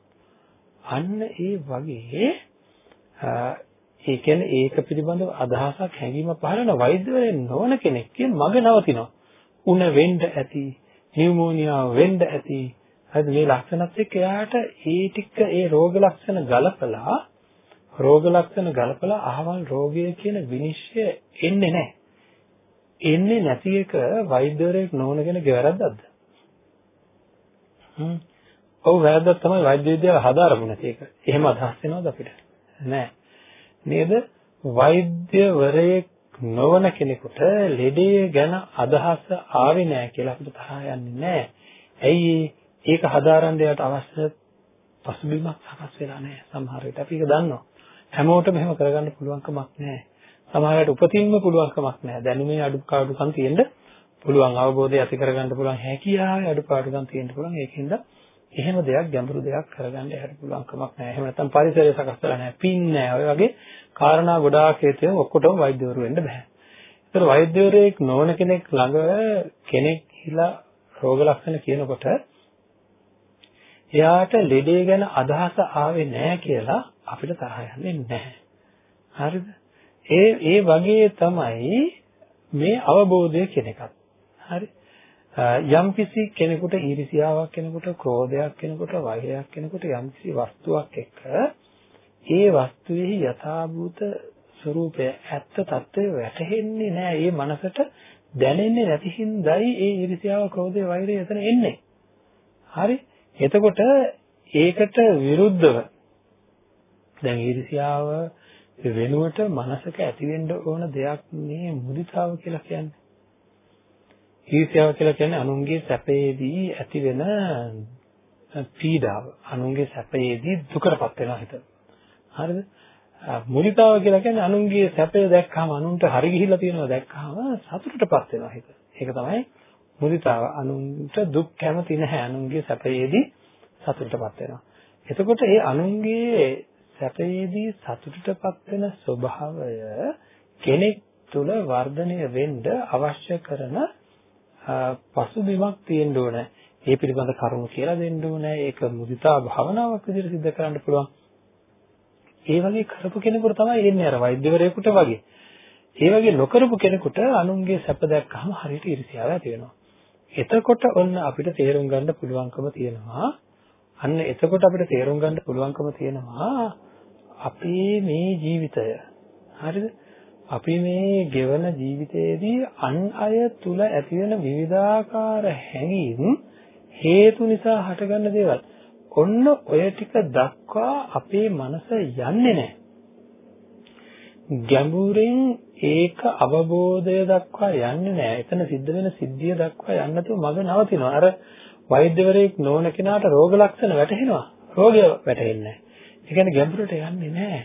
අන්න ඒ වගේ ඒ කියන්නේ ඒක පිළිබඳව අදහසක් හැඟීමක් පහළ වෙන වෛද්‍යවරයෙක් නොවන කෙනෙක් කියන මග නවතිනවා. උණ වෙන්න ඇති, නියුමෝනියා වෙන්න ඇති. හරිද මේ ලක්ෂණත් එක්ක එයාට ඒ ටික ඒ රෝග ලක්ෂණ ගලපලා රෝග ලක්ෂණ ගලපලා අහවල් රෝගය කියන විනිශ්චය එන්නේ නැහැ. එන්නේ නැති එක වෛද්‍යවරයෙක් නොවන කෙනෙක්ගේ වැරද්දක්ද? හ්ම්. ඔව් වැරද්දක් තමයි වෛද්‍ය විද්‍යාව හදාරමු නැති එක. එහෙම අදහස් වෙනවද අපිට? නෑ. නේද? වෛද්‍යවරයෙක් නොවන කෙනෙකුට ලෙඩේ ගැන අදහස ආවේ නෑ කියලා අපිට තරහ යන්නේ නෑ. ඇයි ඒක හදාරන්න යට අවශ්‍ය පසුබිමක් සකස් වෙලා නෑ. සමහර විට අපි ඒක දන්නවා. හැමෝටම එහෙම කරගන්න පුළුවන්කමක් නෑ. සමහරවිට උපතින්ම පුළුවන්කමක් නෑ. දැනුමේ අඩුපාඩුකම් තියෙන්න පුළුවන් අවබෝධය ඇති කරගන්න පුළුවන් හැකියාවේ අඩුපාඩුකම් තියෙන්න පුළුවන් ඒකින්ද එහෙම දෙයක් ගැඹුරු දෙයක් කරගන්න යට පුළුවන් කමක් නැහැ. එහෙම නැත්නම් පරිසරය සකස් කරලා නැහැ. පින් නැහැ. ඔය වගේ කාරණා ගොඩාක් හේතුවෙන් ඔක්කොටම වෛද්‍යවරු වෙන්න බෑ. ඒතර වෛද්‍යවරයෙක් නොවන කෙනෙක් ළඟ කෙනෙක් හිලා රෝග ලක්ෂණ කියනකොට එයාට ලෙඩේ ගැන අදහස ආවේ නැහැ කියලා අපිට තරහ යන්නේ නැහැ. හරිද? ඒ ඒ වගේ තමයි මේ අවබෝධය කියන එකත්. හරි. යම් කිසි කෙනෙකුට ඊර්ෂියාවක් කෙනෙකුට ක්‍රෝධයක් කෙනෙකුට වෛරයක් කෙනෙකුට යම් කිසි වස්තුවක් එක්ක ඒ වස්තුවේ යථාභූත ස්වરૂපය ඇත්ත తත්වය වැටහෙන්නේ නැහැ. ඒ මනසට දැනෙන්නේ නැති හින්දායි ඒ iriසියාව, ක්‍රෝධය, වෛරය එතන එන්නේ. හරි? එතකොට ඒකට විරුද්ධව දැන් iriසියාව වෙනුවට මනසක ඇතිවෙන්න ඕන දෙයක් මේ මුදිතාව කියලා කියන්නේ. ඊර්ෂ්‍යාව කියලා කියන්නේ අනුන්ගේ සැපයේදී ඇතිවෙන පීඩාව. අනුන්ගේ සැපයේදී දුකටපත් වෙන හිත. හරිද? මුදිතාව කියලා කියන්නේ අනුන්ගේ සැපය දැක්කම අනුන්ට හරි ගිහිල්ලා තියෙනවා දැක්කම සතුටටපත් වෙනවා හිත. ඒක තමයි මුදිතාව. අනුන්ට දුක් කැමති නැහැ. අනුන්ගේ සැපයේදී සතුටටපත් වෙනවා. එතකොට ඒ අනුන්ගේ සැපයේදී සතුටටපත් වෙන ස්වභාවය කෙනෙක් තුළ වර්ධනය වෙන්න අවශ්‍ය කරන පසුබිමක් තියෙන්න ඕන. ඒ පිළිබඳ කරුණු කියලා දෙන්න ඕනේ. ඒක මුදිතා භාවනාවක් විදිහට සිද්ධ කරන්න පුළුවන්. ඒ වගේ කරපු කෙනෙකුට තමයි එන්නේ අර වෛද්‍යවරයෙකුට වගේ. ඒ වගේ නොකරපු කෙනෙකුට අනුන්ගේ සැප දැක්කම හරියට ඊර්ෂ්‍යාව ඇති වෙනවා. එතකොට ඔන්න අපිට තේරුම් ගන්න පුළුවන්කම තියෙනවා. අන්න එතකොට අපිට තේරුම් ගන්න පුළුවන්කම තියෙනවා අපේ මේ ජීවිතය හරිද? අපි මේ ගෙවන ජීවිතයේදී අන් අය තුල ඇතිවෙන විවිධාකාර හැඟීම් හේතු නිසා හටගන්න දේවල්. ඔන්න ඔය ටික දක්වා අපේ මනස යන්නේ නැහැ. ගැඹුරින් ඒක අවබෝධය දක්වා යන්නේ නැහැ. එතන සිද්ධ වෙන සිද්ධිය දක්වා යන්න නැතුව මග නවතිනවා. අර වෛද්‍යවරයෙක් නොවන කෙනාට රෝග ලක්ෂණ වැටහෙනවා. රෝගය වැටහෙන්නේ නැහැ. ඒ කියන්නේ ගැඹුරට යන්නේ නැහැ.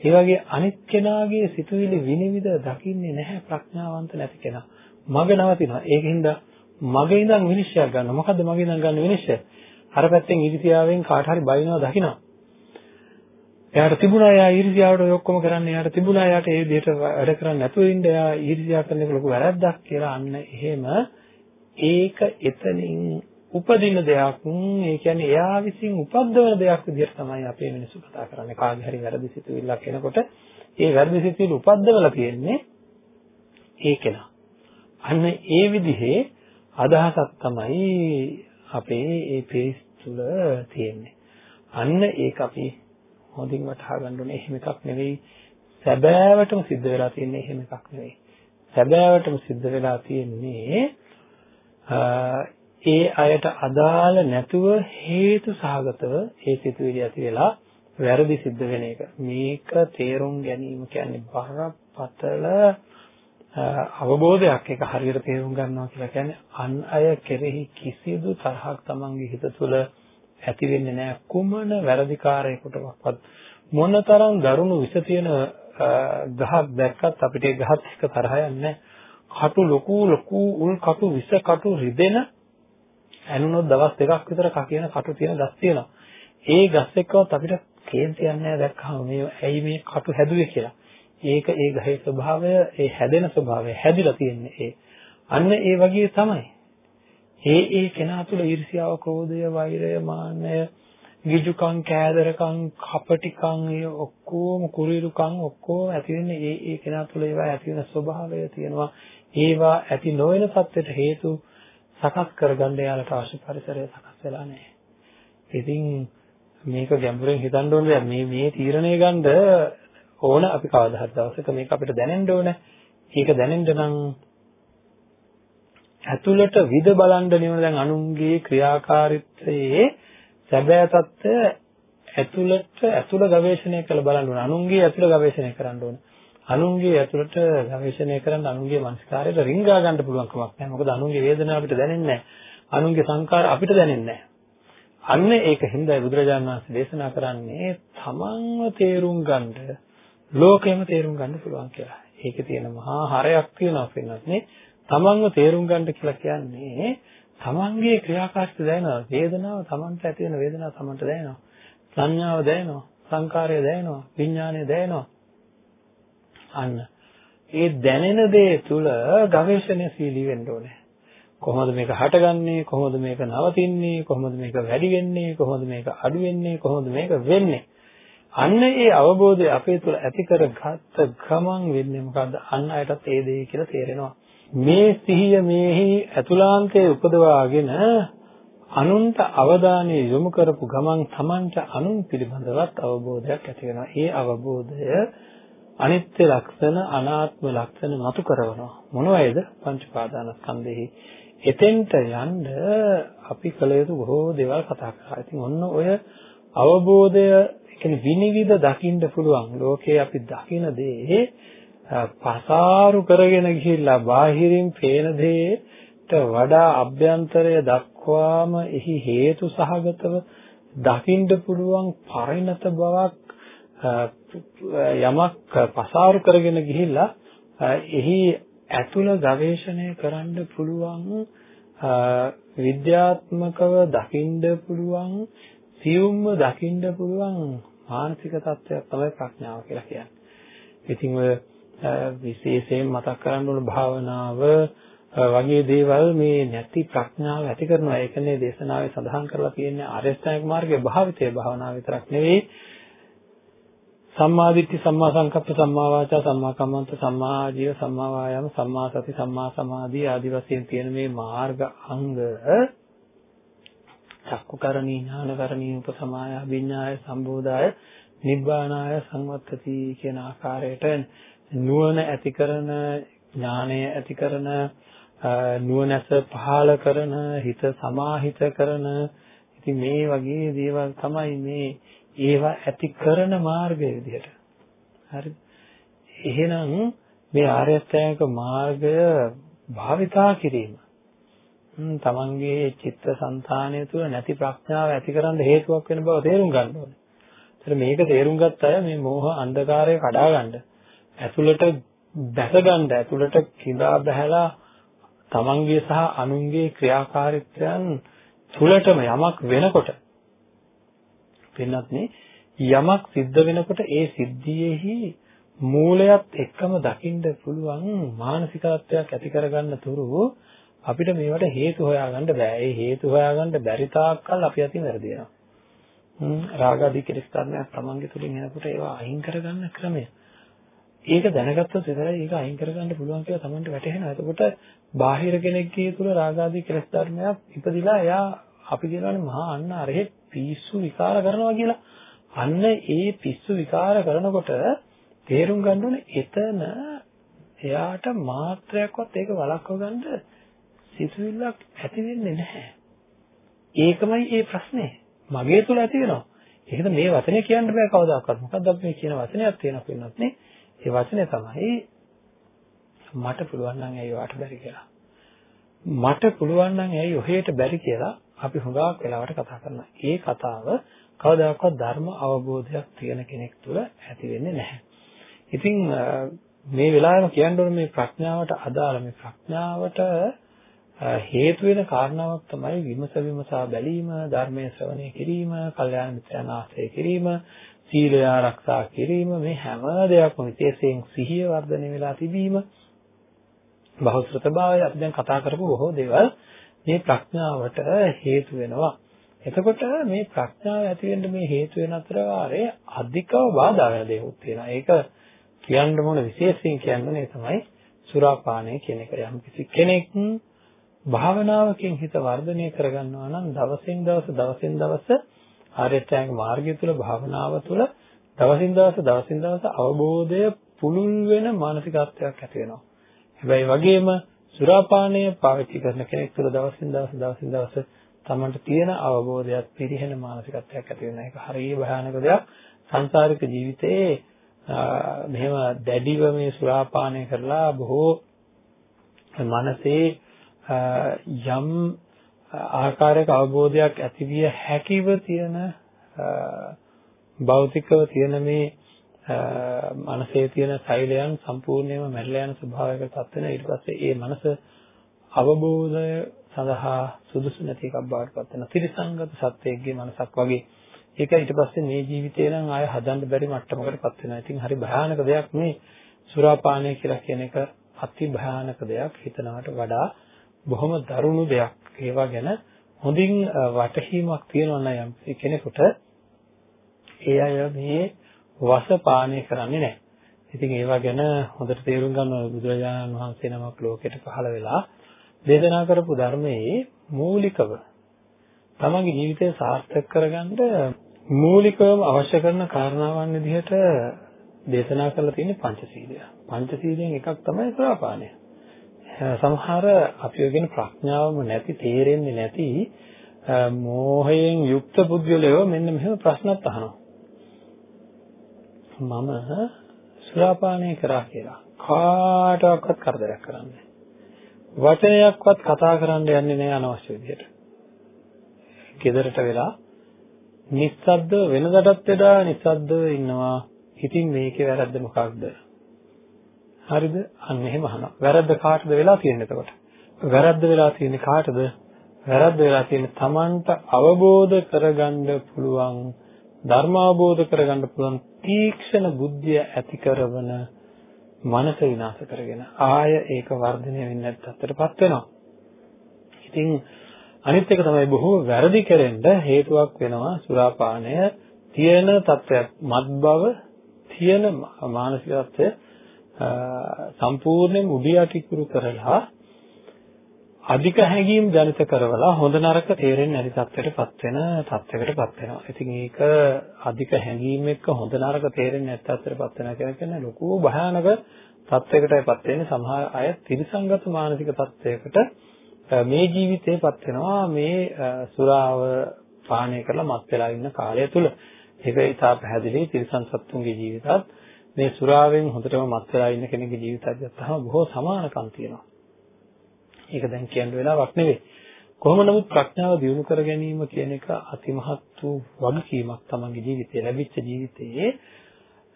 ඒ වගේ අනිත් කෙනාගේ සිතුවිලි විනිවිද දකින්නේ නැහැ ප්‍රඥාවන්ත නැති කෙනා. මග නවතිනවා. ඒකින්ද මගේ ඉඳන් විනිශ්චයක් ගන්න. මොකද්ද මගේ ඉඳන් ගන්න විනිශ්චය? අර පැත්තෙන් ඉරිසියාවෙන් කාට හරි බයිනවා දකිනවා. එයාට තිබුණා එයා ඊර්ෂ්‍යාවට ඔය ඔක්කොම කරන්නේ. එයාට තිබුණා එයාට ඒ විදිහට වැඩ කරන්නේ නැතුව ඉන්න. එයා ඊර්ෂ්‍යා කරන එක ලොකු වැරද්දක් කියලා අන්න එහෙම ඒක එතනින් උපදින දෙයක්. ඒ කියන්නේ එයා විසින් උපද්දවන දෙයක් විදිහට තමයි අපේ මිනිස්සු කතා කරන්නේ. කාගේ හරි වැරදි සිතුවිල්ලක් එනකොට ඒ වැරදි සිතුවිල්ල උපද්දවලා තියෙන්නේ ඒ කෙනා. අන්න ඒ විදිහේ අදහසක් තමයි අපේ ඒ පේස් තුල තියෙන්නේ. අන්න ඒක අපි හොඳින් වටහා ගන්න ඕනේ. එහෙම එකක් නෙවෙයි. සැබෑවටම සිද්ධ වෙලා තියෙන්නේ එහෙම එකක් නෙවෙයි. සැබෑවටම සිද්ධ වෙලා තියෙන්නේ ඒ අයට අදාළ නැතුව හේතු සහගතව ඒ සිතුවිලි ඇති වෙලා වැරදි සිද්ධ වෙන එක. මේක තේරුම් ගැනීම කියන්නේ බරපතල අවබෝධයක් ඒක හරියට තේරුම් ගන්නවා කියලා කියන්නේ අන් අය කෙරෙහි කිසිදු තරහක් Tamange හිත තුළ ඇති වෙන්නේ නැහැ කුමන වැරදිකාරයෙකුටවත් මොනතරම් දරුණු විස තියෙන ගහක් දැක්කත් අපිට ඒ ගහත් එක්ක තරහ යන්නේ කටු ලොකු ලොකු උල් කටු විස කටු රිදෙන ඇනුනොත් දවස් දෙකක් විතර කකින කටු තියෙන ගස් තියෙනවා. ඒ ගස් එක්කවත් අපිට කේන්ති යන්නේ නැහැ දැක්කම මේ ඇයි මේ කටු හැදුවේ කියලා. ඒක ඒ ගහේ ස්වභාවය, ඒ හැදෙන ස්වභාවය හැදිලා තියෙන්නේ ඒ. අන්න ඒ වගේ තමයි. ඒ ඒ කෙනා තුළ ඊර්ෂ්‍යාව, ක්‍රෝධය, වෛරය, මාන්නය, ගිජුකම්, කෑදරකම්, කපටිකම්, ඒ ඔක්කොම කුරිරුකම් ඔක්කොම ඇති වෙන්නේ ඒ ඒ කෙනා තුළ ඒවා ඇති වෙන ස්වභාවය තියෙනවා. ඒවා ඇති නොවන සත්‍යයට හේතු සකස් කරගන්න යාලට අවශ්‍ය පරිසරය සකස් වෙලා නැහැ. ඉතින් මේක ගැඹුරින් හිතන්න ඕනේ මේ මේ තීරණය ගන්න ඕන අපි කවදා හරි දවසක මේක අපිට දැනෙන්න ඕන. ඒක දැනෙන්න නම් ඇතුළට විද බලන්න නිවන දැන් අනුන්ගේ ක්‍රියාකාරීත්වයේ සැබෑ తত্ত্বය ඇතුළට ඇතුළ ගවේෂණය කළ බලන්න ඕන. අනුන්ගේ ඇතුළ ගවේෂණය කරන්න ඕන. අනුන්ගේ ඇතුළට ගවේෂණය කරන්න අනුන්ගේ මනස්කාරයට රිංගා ගන්න පුළුවන් කමක් නැහැ. මොකද අනුන්ගේ වේදනාව අපිට දැනෙන්නේ අනුන්ගේ සංකාර අපිට දැනෙන්නේ අන්න ඒක හින්දා බුදුරජාණන් වහන්සේ දේශනා කරන්නේ තමන්ව තේරුම් ගන්න ලෝකෙම තේරුම් ගන්න පුළුවන් කියලා. ඒකේ තියෙන මහා හරයක් තියෙනවා පින්නත් නේ. තමන්ව තේරුම් ගන්න කියලා කියන්නේ තමන්ගේ ක්‍රියාකාරීත්වය දැනෙනවා. වේදනාව තමන්ට ඇති වෙන වේදනාව තමන්ට දැනෙනවා. සංඥාව දැනෙනවා. සංකාරය දැනෙනවා. විඥානය දැනෙනවා. අන්න ඒ දැනෙන දේ තුල ගවේෂණශීලී වෙන්න ඕනේ. කොහොමද මේක හටගන්නේ? කොහොමද මේක නවතින්නේ? කොහොමද මේක වැඩි වෙන්නේ? කොහොමද මේක අඩු වෙන්නේ? කොහොමද මේක වෙන්නේ? අන්න ඒ අවබෝධය අපේ තුල ඇති කරගත්ත ගමන් වෙන්නේ මොකද්ද? අන්න අයටත් ඒ දේ කියලා තේරෙනවා. මේ සිහිය මේහි ඇතුළාන්තයේ උපදවාගෙන අනුන්ට අවධානය යොමු කරපු ගමන් Tamanට අනුන් පිළිබඳවත් අවබෝධයක් ඇති වෙනවා. ඒ අවබෝධය අනිත්‍ය ලක්ෂණ අනාත්ම ලක්ෂණ මතු කරනවා මොනවයිද පංච පාදානස්කන්ධෙහි එතෙන්ට යන්න අපි කළ යුතු බොහෝ දේවල් කතා කරා. ඉතින් ඔන්න ඔය අවබෝධය කියන්නේ විනිවිද දකින්න පුළුවන්. ලෝකේ අපි දකින දේ පසාරු කරගෙන ගිහිල්ලා බාහිරින් පේන දේට වඩා අභ්‍යන්තරය දක්වාම එහි හේතු සහගතව දකින්න පුළුවන් පරිණත බවක් යමක් පසාරු කරගෙන ගිහිල්ලා එහි ඇතුළ ගවේෂණය කරන්න පුළුවන් විද්‍යාත්මකව දකින්න පුළුවන් සියුම්ව දකින්න පුළුවන් මානසික තත්ත්වයක් තමයි ප්‍රඥාව කියලා කියන්නේ. ඉතින් ඔය විශේෂයෙන් මතක් කරන්න ඕන භාවනාව වගේ දේවල් මේ නැති ප්‍රඥාව ඇති කරනවා. ඒකනේ දේශනාවේ සඳහන් කරලා තියෙන්නේ ආර්යශ්‍රායක මාර්ගයේ භාවිතය භාවනාව විතරක් නෙවෙයි. සම්මා දිට්ඨි සම්මා සංකප්ප සම්මා වාචා සම්මා කම්මන්ත සම්මා ආජීව සම්මා වායාම සම්මා සති සම්මා සමාධි ආදී වශයෙන් තියෙන මේ මාර්ග අංග චක්කුකරණී ඥානකරණී උපසමාය අභිඥාය සම්බෝධාය නිබ්බානාය සංවත්තති කියන ආකාරයට නුවණ ඇති කරන ඥානය ඇති කරන නුවණැස පහළ කරන හිත සමාහිත කරන ඉතින් මේ වගේ දේවල් තමයි මේ ඒවා ඇති කරන මාර්ගය විදිහට. හරිද එහෙනම් මේ ආර්ය අෂ්ටාංගික මාර්ගය භාවිතා කිරීම තමන්ගේ චිත්ත સંතානය තුළ නැති ප්‍රඥාව ඇතිකරන්න හේතුවක් වෙන බව තේරුම් ගන්න ඕනේ. ඒතර මේක තේරුම් ගත්ත අය මේ මෝහ අන්ධකාරය කඩා ගන්න ඇතුළට දැස ගන්න ඇතුළට කිඳා බහැලා තමන්ගේ සහ අනුන්ගේ ක්‍රියාකාරීත්වයන් තුළටම යමක් වෙනකොට පින්නත් යමක් සිද්ධ වෙනකොට ඒ සිද්ධියේහි මූලයත් එක්කම දකින්න පුළුවන් මානසිකත්වයක් ඇති කරගන්න තුරු අපිට මේවට හේතු හොයාගන්න බෑ. ඒ හේතු හොයාගන්න බැරි තාක්කල් අපි අතින් වැරදිනවා. රාගාදී කෙලෙස් ධර්මයක් තමන්ගේ තුලින් එනකොට ඒවා අයින් කරගන්න ක්‍රමය. ඒක දැනගත්තොත් විතරයි ඒක අයින් කරගන්න පුළුවන් කියලා තමන්ට වැටහෙනවා. එතකොට බාහිර කෙනෙක්ගේ තුල රාගාදී කෙලෙස් ධර්මයක් ඉපදිලා එයා අපි කියනවානේ මහා අන්න අරහෙ පිස්සු විකාර කරනවා කියලා. අන්න ඒ පිස්සු විකාර කරනකොට තේරුම් ගන්න ඕනේ එතන එයාට මාත්‍රයක්වත් ඒක වළක්ව ගන්න සිතුවිල්ලක් ඇති වෙන්නේ නැහැ. ඒකමයි ඒ ප්‍රශ්නේ. මගේ තුල ඇති වෙනවා. ඒකද මේ වචනේ කියන්න බෑ කවදාකවත්. මොකද්ද අපි මේ කියන වචනයක් තියෙනවා පින්නත් නේ. ඒ වචනේ තමයි මට පුළුවන් නම් ඇයි වාට බැරි කියලා. මට පුළුවන් නම් ඇයි ඔහෙට බැරි කියලා අපි හුඟක් වෙලාවට කතා කරනවා. ඒ කතාව කවදාකවත් ධර්ම අවබෝධයක් තියෙන කෙනෙක් තුළ ඇති වෙන්නේ නැහැ. ඉතින් මේ වෙලාවෙම කියන්න ඕනේ මේ ප්‍රඥාවට අදාළ මේ ප්‍රඥාවට හේතු වෙන කාරණාවක් තමයි විමස විමසා බැලීම, ධර්මයේ ශ්‍රවණය කිරීම, කල්යාණ මිත්‍රයන් ආශ්‍රය කිරීම, සීලය ආරක්ෂා කිරීම මේ හැම දෙයක්ම විශේෂයෙන් සිහිය වර්ධනය වෙලා තිබීම, බහුශ්‍රතභාවය අපි දැන් කතා කරපු බොහෝ දේවල් මේ ප්‍රඥාවට හේතු වෙනවා. එතකොට මේ ප්‍රඥාව ඇති වෙන්න මේ හේතු වෙන අතර වාරේ අධිකව බාධා වෙන දේවල් තියෙනවා. ඒක කියන්න ඕන විශේෂයෙන් කියන්නේ තමයි සුරාපානය කියන එක. යම් කිසි කෙනෙක් භාවනාවකින් හිත වර්ධනය කරගන්නවා නම් දවසින් දවස දවසින් දවස ආර්යත්‍යංග මාර්ගය තුල භාවනාව තුල දවසින් දවස දවසින් දවස අවබෝධය පුළුල් වෙන මානසිකත්වයක් ඇති වෙනවා. හැබැයි වගේම සුරාපානය පාවිච්චි කරන කෙනෙක් තුල දවසින් දවස දවසින් දවස තමන්ට තියෙන අවබෝධයක් පිරිහෙන මානසිකත්වයක් ඇති වෙන එක හරිය භයානක දෙයක්. සංසාරික ජීවිතයේ මෙහෙම දැඩිව මේ සුරාපානය කරලා බොහෝ මනසේ යම් ආකාරයක අවබෝධයක් ඇතිවිය හැකිව තියෙන භෞතිකව තියෙන මේ මනසේ තියෙන සෛලයන් සම්පූර්ණයෙන්ම මැරිලා යන ස්වභාවයකට පත් වෙන ඊට පස්සේ ඒ මනස අවබෝධය සඳහා සුදුසු නැති එකක් බවට පත් වෙන ත්‍රිසංගත සත්‍යයේ මනසක් වගේ ඒක ඊට පස්සේ මේ ජීවිතේ නම් ආය හදන්න බැරි මට්ටමකට පත් වෙනවා. ඉතින් හරි භයානක දෙයක් මේ සුරාපානය කියලා කියන එක අති භයානක දෙයක් හිතනවට වඩා බොහොම දරුණු දෙයක්. ඒවා ගැන හොඳින් වටහීමක් තියෙනවා නම් යම් කෙනෙකුට ඒ අය මේ වස පානය කරන්නේ නැහැ. ඉතින් ඒවා ගැන හොඳට තේරුම් ගන්න බුදුරජාණන් වහන්සේ නමක් ලෝකෙට පහළ වෙලා දේශනා කරපු ධර්මයේ මූලිකව තමන්ගේ ජීවිතය සාර්ථක කරගන්න මූලිකවම අවශ්‍ය කරන කාරණාවන් විදිහට දේශනා කරලා තියෙන්නේ පංචශීලය. පංචශීලයෙන් එකක් තමයි සුරාපානය. සමහර අපි ඔයගෙන ප්‍රඥාවම නැති තේරෙන්නේ නැති මෝහයෙන් යුක්ත පුද්ගලයෝ මෙන්න මෙහෙම ප්‍රශ්නත් අහනවා. මම සුරාපානය කරා කියලා කාටවත් කරදරයක් කරන්නේ වචනයක්වත් කතා කරන්න යන්නේ නැහැ අනවශ්‍ය විදිහට. ගෙදරට වෙලා නිස්සද්ද වෙනදටත් වඩා නිස්සද්දව ඉන්නවා. ඉතින් මේකේ වැරද්ද මොකක්ද? හරිද? අන්න එහෙම අහනවා. වැරද්ද කාටද වෙලා තියෙන්නේ එතකොට? වැරද්ද වෙලා තියෙන්නේ කාටද? වැරද්ද වෙලා තියෙන්නේ Tamanට අවබෝධ කරගන්න පුළුවන් ධර්ම අවබෝධ කරගන්න පුළුවන් තීක්ෂණ බුද්ධිය ඇති කරන මනස විනාශ කරගෙන ආය ඒක වර්ධනය වෙන්නේ නැත් තත්ත්වයටපත් වෙනවා. ඉතින් අනිත් එක තමයි බොහෝ වැරදි කෙරෙන්න හේතුවක් වෙනවා සුරාපානය තියෙන තත්ත්වයක් මත් බව තියෙන මානසික තත්ත්වය සම්පූර්ණයෙන් උඩියටිකුරු කරලා අධික හැඟීම් ජනිත කරවලා හොඳ නරක තේරෙන්නේ නැති තත්ත්වයකටපත් වෙන තත්ත්වයකටපත් වෙනවා. ඉතින් ඒක අධික හැඟීම් එක්ක හොඳ නරක තේරෙන්නේ නැති තත්ත්වයකටපත් වෙනවා කියන කියන්නේ ලොකු භයානක තත්ත්වයකටපත් වෙන්නේ සමහර අය තිරසංගත මානසික තත්ත්වයකට මේ ජීවිතේපත් වෙනවා මේ සුරාව පානය කරලා මත් වෙලා ඉන්න කාලය තුල. ඒක ඉතා පැහැදිලි තිරසන් සත්තුන්ගේ ජීවිතත් මේ සුරාවෙන් හොඳටම මත් වෙලා ඉන්න කෙනෙකුගේ ජීවිතයත් ගත්තහම බොහෝ සමානකම් තියෙනවා. ඒක දැන් කියන්න වෙලාවක් නෙවෙයි. කොහොම නමුත් ප්‍රඥාව දියුණු කර ගැනීම කියන එක අතිමහත් වූ වගකීමක් තමන්ගේ ජීවිතේ ලැබිච්ච ජීවිතයේ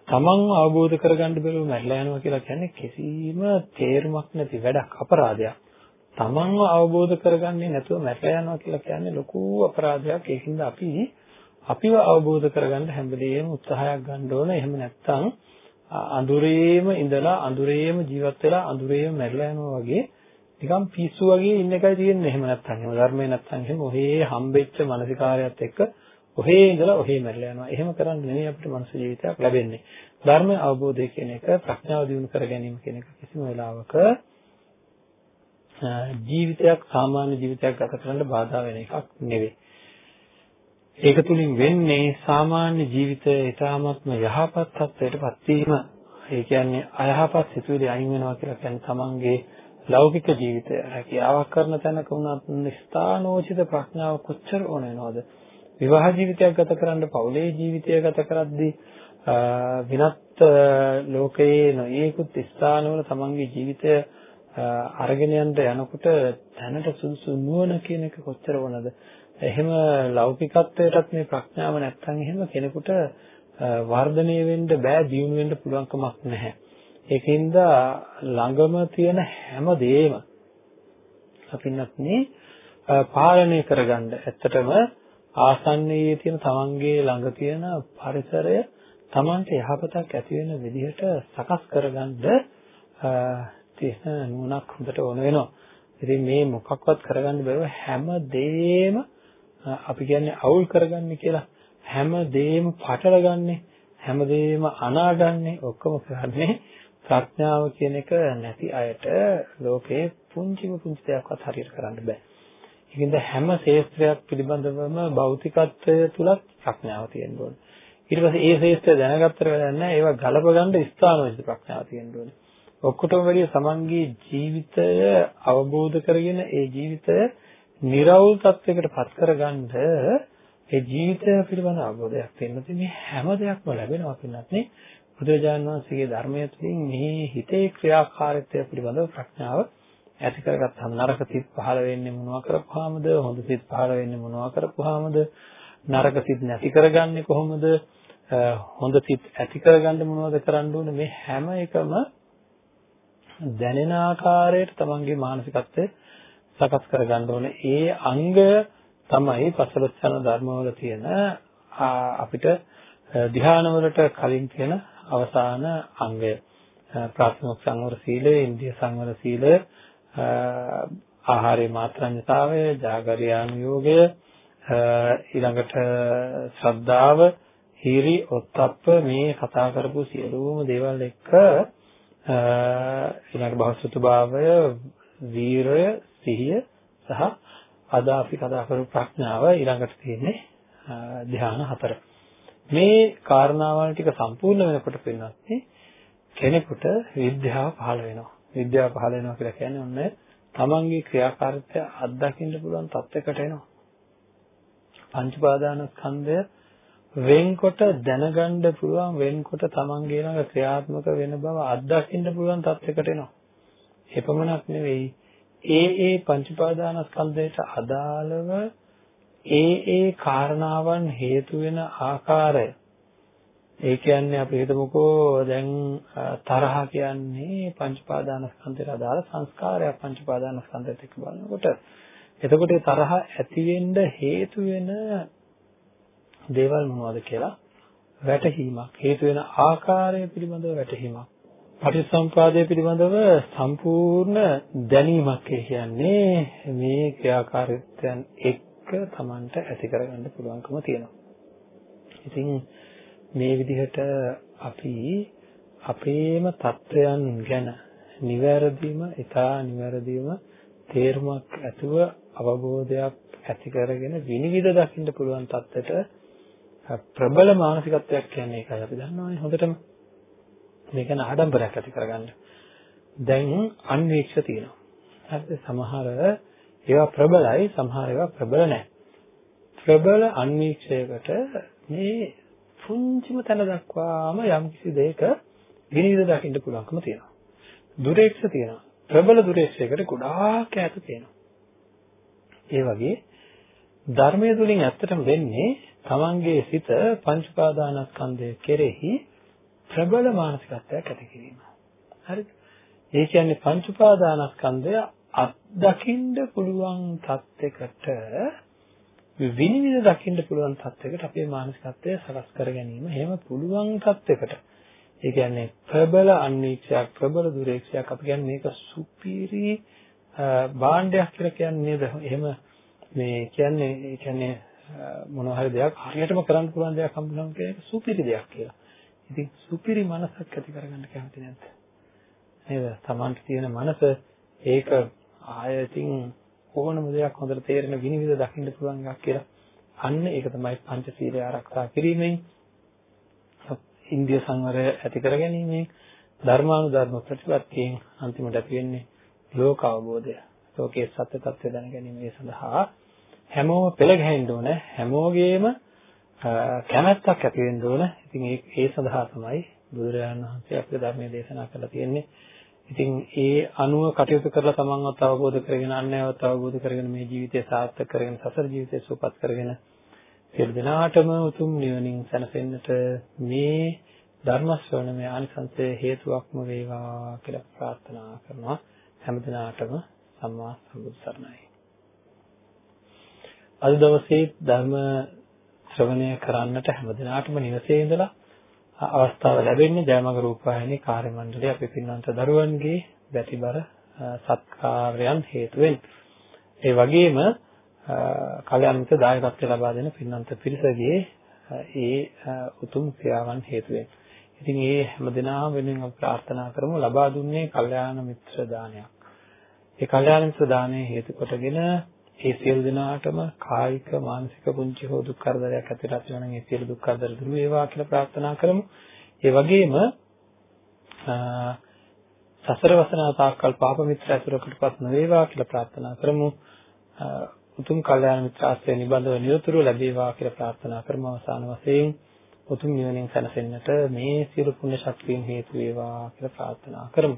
තමන්ව අවබෝධ කරගන්න බැරුව මැරලා යනවා කියලා කියන්නේ කිසිම තේරුමක් නැති වැඩක් අපරාධයක්. තමන්ව අවබෝධ කරගන්නේ නැතුව මැරලා යනවා කියලා කියන්නේ ලොකු අපරාධයක්. ඒකින්ද අපි අපිව අවබෝධ කරගන්න හැම වෙලේම උත්සාහයක් ගන්න ඕන. එහෙම නැත්නම් අඳුරේම ඉඳලා අඳුරේම ජීවත් වෙලා අඳුරේම මැරලා යනවා වගේ නිකන් පිස්සු වගේ ඉන්න එකයි තියෙන්නේ. එහෙම නැත්නම් එහෙම ධර්මයේ නැත්නම් එහෙම ඔහේ හම්බෙච්ච මානසිකාරයත් එක්ක ඔහේ ඉඳලා ඔහේ මැරලා යනවා. එහෙම කරන්නේ නෙමෙයි අපිට මනුස්ස ජීවිතයක් ලැබෙන්නේ. ධර්ම අවබෝධය කියන එක ප්‍රඥාව දියුණු කර ගැනීම කියන එක කිසිම වෙලාවක ජීවිතයක් සාමාන්‍ය ජීවිතයක් ගත කරන්න බාධා වෙන එකක් නෙවෙයි. ඒක තුලින් වෙන්නේ සාමාන්‍ය ජීවිතය ඊටාත්ම යහපත් තත්ත්වයටපත් වීම. ඒ කියන්නේ අයහපත් සිතුවිලි අයින් වෙනවා කියලා කියන්නේ තමන්ගේ ලෞකික ජීවිතය රැකියාවක් කරන තැනක වුණත් ස්ථානෝචිත ප්‍රඥාව කොච්චර ඕන වෙනවද? විවාහ ජීවිතයක් ගත කරන්න පවුලේ ජීවිතය ගත කරද්දී විනත් ලෝකයේ නොයෙකුත් ස්ථානවල තමන්ගේ ජීවිතය අරගෙන යන්න යනකොට දැනට සුදුසු නුවණ කියන එක කොච්චර වුණද එහෙම ලෞකිකත්වයටත් මේ ප්‍රඥාව නැත්තම් එහෙම කෙනෙකුට වර්ධනය වෙන්න බෑ දියුණු වෙන්න පුළුවන්කමක් නැහැ. ඒකින්ද ළඟම තියෙන හැම දෙයක්ම අපින්නත් මේ පාලනය කරගන්න. ඇත්තටම ආසන්නයේ තියෙන තමන්ගේ ළඟ තියෙන පරිසරය තමන්ට යහපතක් ඇති වෙන විදිහට සකස් කරගන්න තියෙන නුවණක් හොඳට ඕන වෙනවා. ඉතින් මේ මොකක්වත් කරගන්න බැරුව හැම දෙයක්ම අපි කියන්නේ අවුල් කරගන්නේ කියලා හැම දෙයක්ම පටලගන්නේ හැම දෙයක්ම අනාගන්නේ ඔක්කොම කරන්නේ ප්‍රඥාව කියන එක නැති අයට ලෝකේ පුංචිම පුංචි දෙයක්වත් හරියට කරන්න බෑ. ඒකින්ද හැම ශේත්‍රයක් පිළිබඳවම භෞතිකත්වය තුලත් ප්‍රඥාව තියෙන්න ඕනේ. ඊට පස්සේ ඒ ශේත්‍රය දැනගත්තට වැඩක් නැහැ. ඒවා ගලප ගන්න ස්ථානෝචිත ප්‍රඥාව තියෙන්න ඕනේ. ඔක්කොටම වැඩිය සමන්ගේ ජීවිතය අවබෝධ කරගෙන ඒ ජීවිතය निराවුල් තත්වයකට පත් කරගන්න ඒ ජීවිතය පිළිබඳ අවබෝධයක් තියෙන මේ හැම දෙයක්ම ලැබෙනවා පින්නත් නේ. බුදුරජාණන් වහන්සේගේ ධර්මය තුළින් මේ හිතේ ක්‍රියාකාරීත්වය පිළිබඳව ප්‍රඥාව ඇති කරගත්තාම නරක සිත් පහළ වෙන්නේ මොනවා කරපුවාමද? හොඳ සිත් පහළ වෙන්නේ මොනවා කරපුවාමද? නරක සිත් නැති කරගන්නේ කොහොමද? හොඳ සිත් ඇති කරගන්න මොනවද කරන්න ඕනේ? මේ හැම එකම දැනෙන ආකාරයට තමන්ගේ මානසිකත්වය සකස් කරගන්න ඕනේ. ඒ අංගය තමයි පසලස්චන ධර්මවල තියෙන අපිට ධ්‍යානවලට කලින් තියෙන අවසාන අංගය. ප්‍රාථමික සංවර සීලය, ඉන්දිය සංවර සීලය, ආහාරයේ මාත්‍රාඥතාවය, ජාගරියානුയോഗය, ඊළඟට ශ්‍රද්ධාව, හිරි, ඔත්තප්ප මේ කතා කරපු සියලුම දේවල් එක්ක ඊළඟ බහසුතු භාවය, වීරය, සිහිය සහ අද අපි කතා කරපු ප්‍රඥාව ඊළඟට තියෙන්නේ ධ්‍යාන හතර. මේ කාරණාවල් ටික සම්පූර්ණ වෙනකොට පින්නත් කෙනෙකුට විද්‍යාව පහළ වෙනවා. විද්‍යාව පහළ වෙනවා කියලා කියන්නේ ඔන්න තමන්ගේ ක්‍රියාකාරීත්වය අත්දකින්න පුළුවන් තත්යකට එනවා. පංච පාදානස්කන්ධය වෙන්කොට දැනගන්න පුළුවන් වෙන්කොට තමන්ගේ ළඟ ක්‍රියාත්මක වෙන බව අත්දකින්න පුළුවන් තත්යකට එනවා. එපමණක් නෙවෙයි ඒ ඒ පංච පාදානස්කන්ධයට අදාළව ඒ ඒ කාරණාවන් හේතු වෙන ආකාරය. ඒ කියන්නේ අපි හිතමුකෝ දැන් තරහ කියන්නේ පංච පාදානස්කන්ධයට අදාළ සංස්කාරයක් පංච පාදානස්කන්ධයට එක්ක බලනකොට. එතකොට ඒ තරහ ඇති වෙන්න හේතු වෙන දේවල් මොනවද කියලා වැටහීමක් හේතු වෙන ආකාරය පිළිබඳව වැටහීමක්. පටිච්චසමුපාදය පිළිබඳව සම්පූර්ණ දැනීමක් කියන්නේ මේ ක්‍රියාකාරීත්වයන් එක්ක Tamanට ඇති කරගන්න පුළුවන්කම තියෙනවා. ඉතින් මේ විදිහට අපි අපේම தත්වයන් ගැන නිවැරදිම, ඊටා නිවැරදිම තේරුමක් ඇතුව අවබෝධයක් ඇති කරගෙන විනිවිද දකින්න පුළුවන් தත්ත්වයට ප්‍රබල මානසිකත්වයක් කියන්නේ ඒකයි අපි දන්නවනේ හොඳටම. මේක න ආඩම්බරයක් ඇති කරගන්න. දැන් අන්වීක්ෂ තියෙනවා. හරිද? සමහර ඒවා ප්‍රබලයි, සමහර ඒවා ප්‍රබල නැහැ. ප්‍රබල අන්වීක්ෂයකට මේ පුංචිම තැන දක්වාම යම්කිසි දෙයක විනිවිද දකින්න පුළුවන්කම තියෙනවා. දුරේක්ෂ තියෙනවා. ප්‍රබල දුරේක්ෂයකට ගොඩාක් ඈත තියෙනවා. ඒ වගේ ධර්මයේ තුලින් ඇත්තටම වෙන්නේ තමන්ගේ සිත පංච උපාදානස්කන්ධය කෙරෙහි ප්‍රබල මානසිකත්වයක් ඇති කිරීම. හරිද? ඒ කියන්නේ පංච උපාදානස්කන්ධය අත්දකින්න පුළුවන් තත්යකට විනිවිද දකින්න පුළුවන් තත්යකට අපේ මානසිකත්වය සකස් කර ගැනීම එහෙම පුළුවන් තත්යකට ඒ කියන්නේ ප්‍රබල අන්වීක්ෂයක් ප්‍රබල දුරේක්ෂයක් අපි කියන්නේ මේක සුපිරි භාණ්ඩයක් කියලා කියන්නේ නේද? එහෙම මේ කියන්නේ ඒ කියන්නේ මොනවා හරි දෙයක් හරියටම කරන්න පුළුවන් දෙයක් හම්බුනම කියන එක සුපිරි දෙයක් කියලා. ඉතින් සුපිරි මනසක් ඇති කරගන්න කැමති නැද්ද? නේද? Tamanට තියෙන මනස ඒක ආයතින් ඕනම දෙයක් හොඳට තේරෙන විනිවිද දකින්න පුළුවන් එකක් කියලා. අන්න ඒක තමයි පංචශීලය ආරක්ෂා කිරීමෙන් ඉන්දිය සංවරය ඇති කර ගැනීමෙන් ධර්මානුධර්ම ප්‍රතිපත්තියෙන් අන්තිමට ඇති වෙන්නේ ලෝක අවබෝධය. ලෝකයේ සත්‍ය తත්වය දැන ගැනීම සඳහා හැමෝම පෙළ ගැහෙන්න ඕන හැමෝගේම කැමැත්තක් ඇති වෙන්න ඕන. ඉතින් ඒ ඒ සඳහා තමයි බුදුරජාණන් වහන්සේ අපිට ධර්මයේ දේශනා කරලා තියෙන්නේ. ඉතින් ඒ අනුව කටයුතු කරලා තමන්වත් අවබෝධ කරගෙන අන්නයවත් අවබෝධ කරගෙන මේ ජීවිතය සාර්ථක කරගෙන සසර ජීවිතය සුවපත් කරගෙන සියලු දෙනාටම උතුම් නිවනින් සැනසෙන්නට මේ ධර්ම ශ්‍රවණමය ආනිසංසය හේතුවක්ම වේවා කියලා ප්‍රාර්ථනා කරනවා හැම දිනාටම සම්මා සම්බුදු සරණයි අද දවසේ ධර්ම ශ්‍රවණය කරන්නට හැම දිනාටම නිවසේ ඉඳලා අවස්ථාව ලැබෙන්නේ ජයමග රූපවාහිනී කාර්ය මණ්ඩලයේ අපි පින්වන්ත දරුවන්ගේ වැටිබර සත්කාරයන් හේතුවෙන් ඒ වගේම කල්‍යාණ මිත්‍ර දායකත්වය ලබා දෙන පින්නන්ත පිරිසගේ ඒ උතුම් ක්‍රියාවන් හේතුවෙන්. ඉතින් ඒ හැමදෙනාම වෙනුවෙන් අපි ප්‍රාර්ථනා කරමු ලබා දුන්නේ කල්‍යාණ මිත්‍ර දානයක්. ඒ කල්‍යාණ මිත්‍ර දානය හේතු කොටගෙන ඒ සියලු දෙනාටම කායික මානසික පුංචි හෝ දුක් කරදරයක් ඇතිවෙලා තියෙනවා නම් ඒ සියලු දුක් කරදර දුරු වේවා කියලා ප්‍රාර්ථනා කරමු. ඒ වගේම සසර වසනා තාක්කල් පාප මිත්‍ර ඇසුරකටපත් නොවේවා කියලා ප්‍රාර්ථනා කරමු. උතුම් කල්යාණ මිත්‍ර ආශ්‍රය නිබඳව නිරතුරුව ලැබේවා කියලා ප්‍රාර්ථනා කරමු අවසාන වශයෙන් උතුම් නිවනින් සැනසෙන්නට මේ සියලු පුණ්‍ය ශක්තියන් හේතු වේවා කියලා ප්‍රාර්ථනා කරමු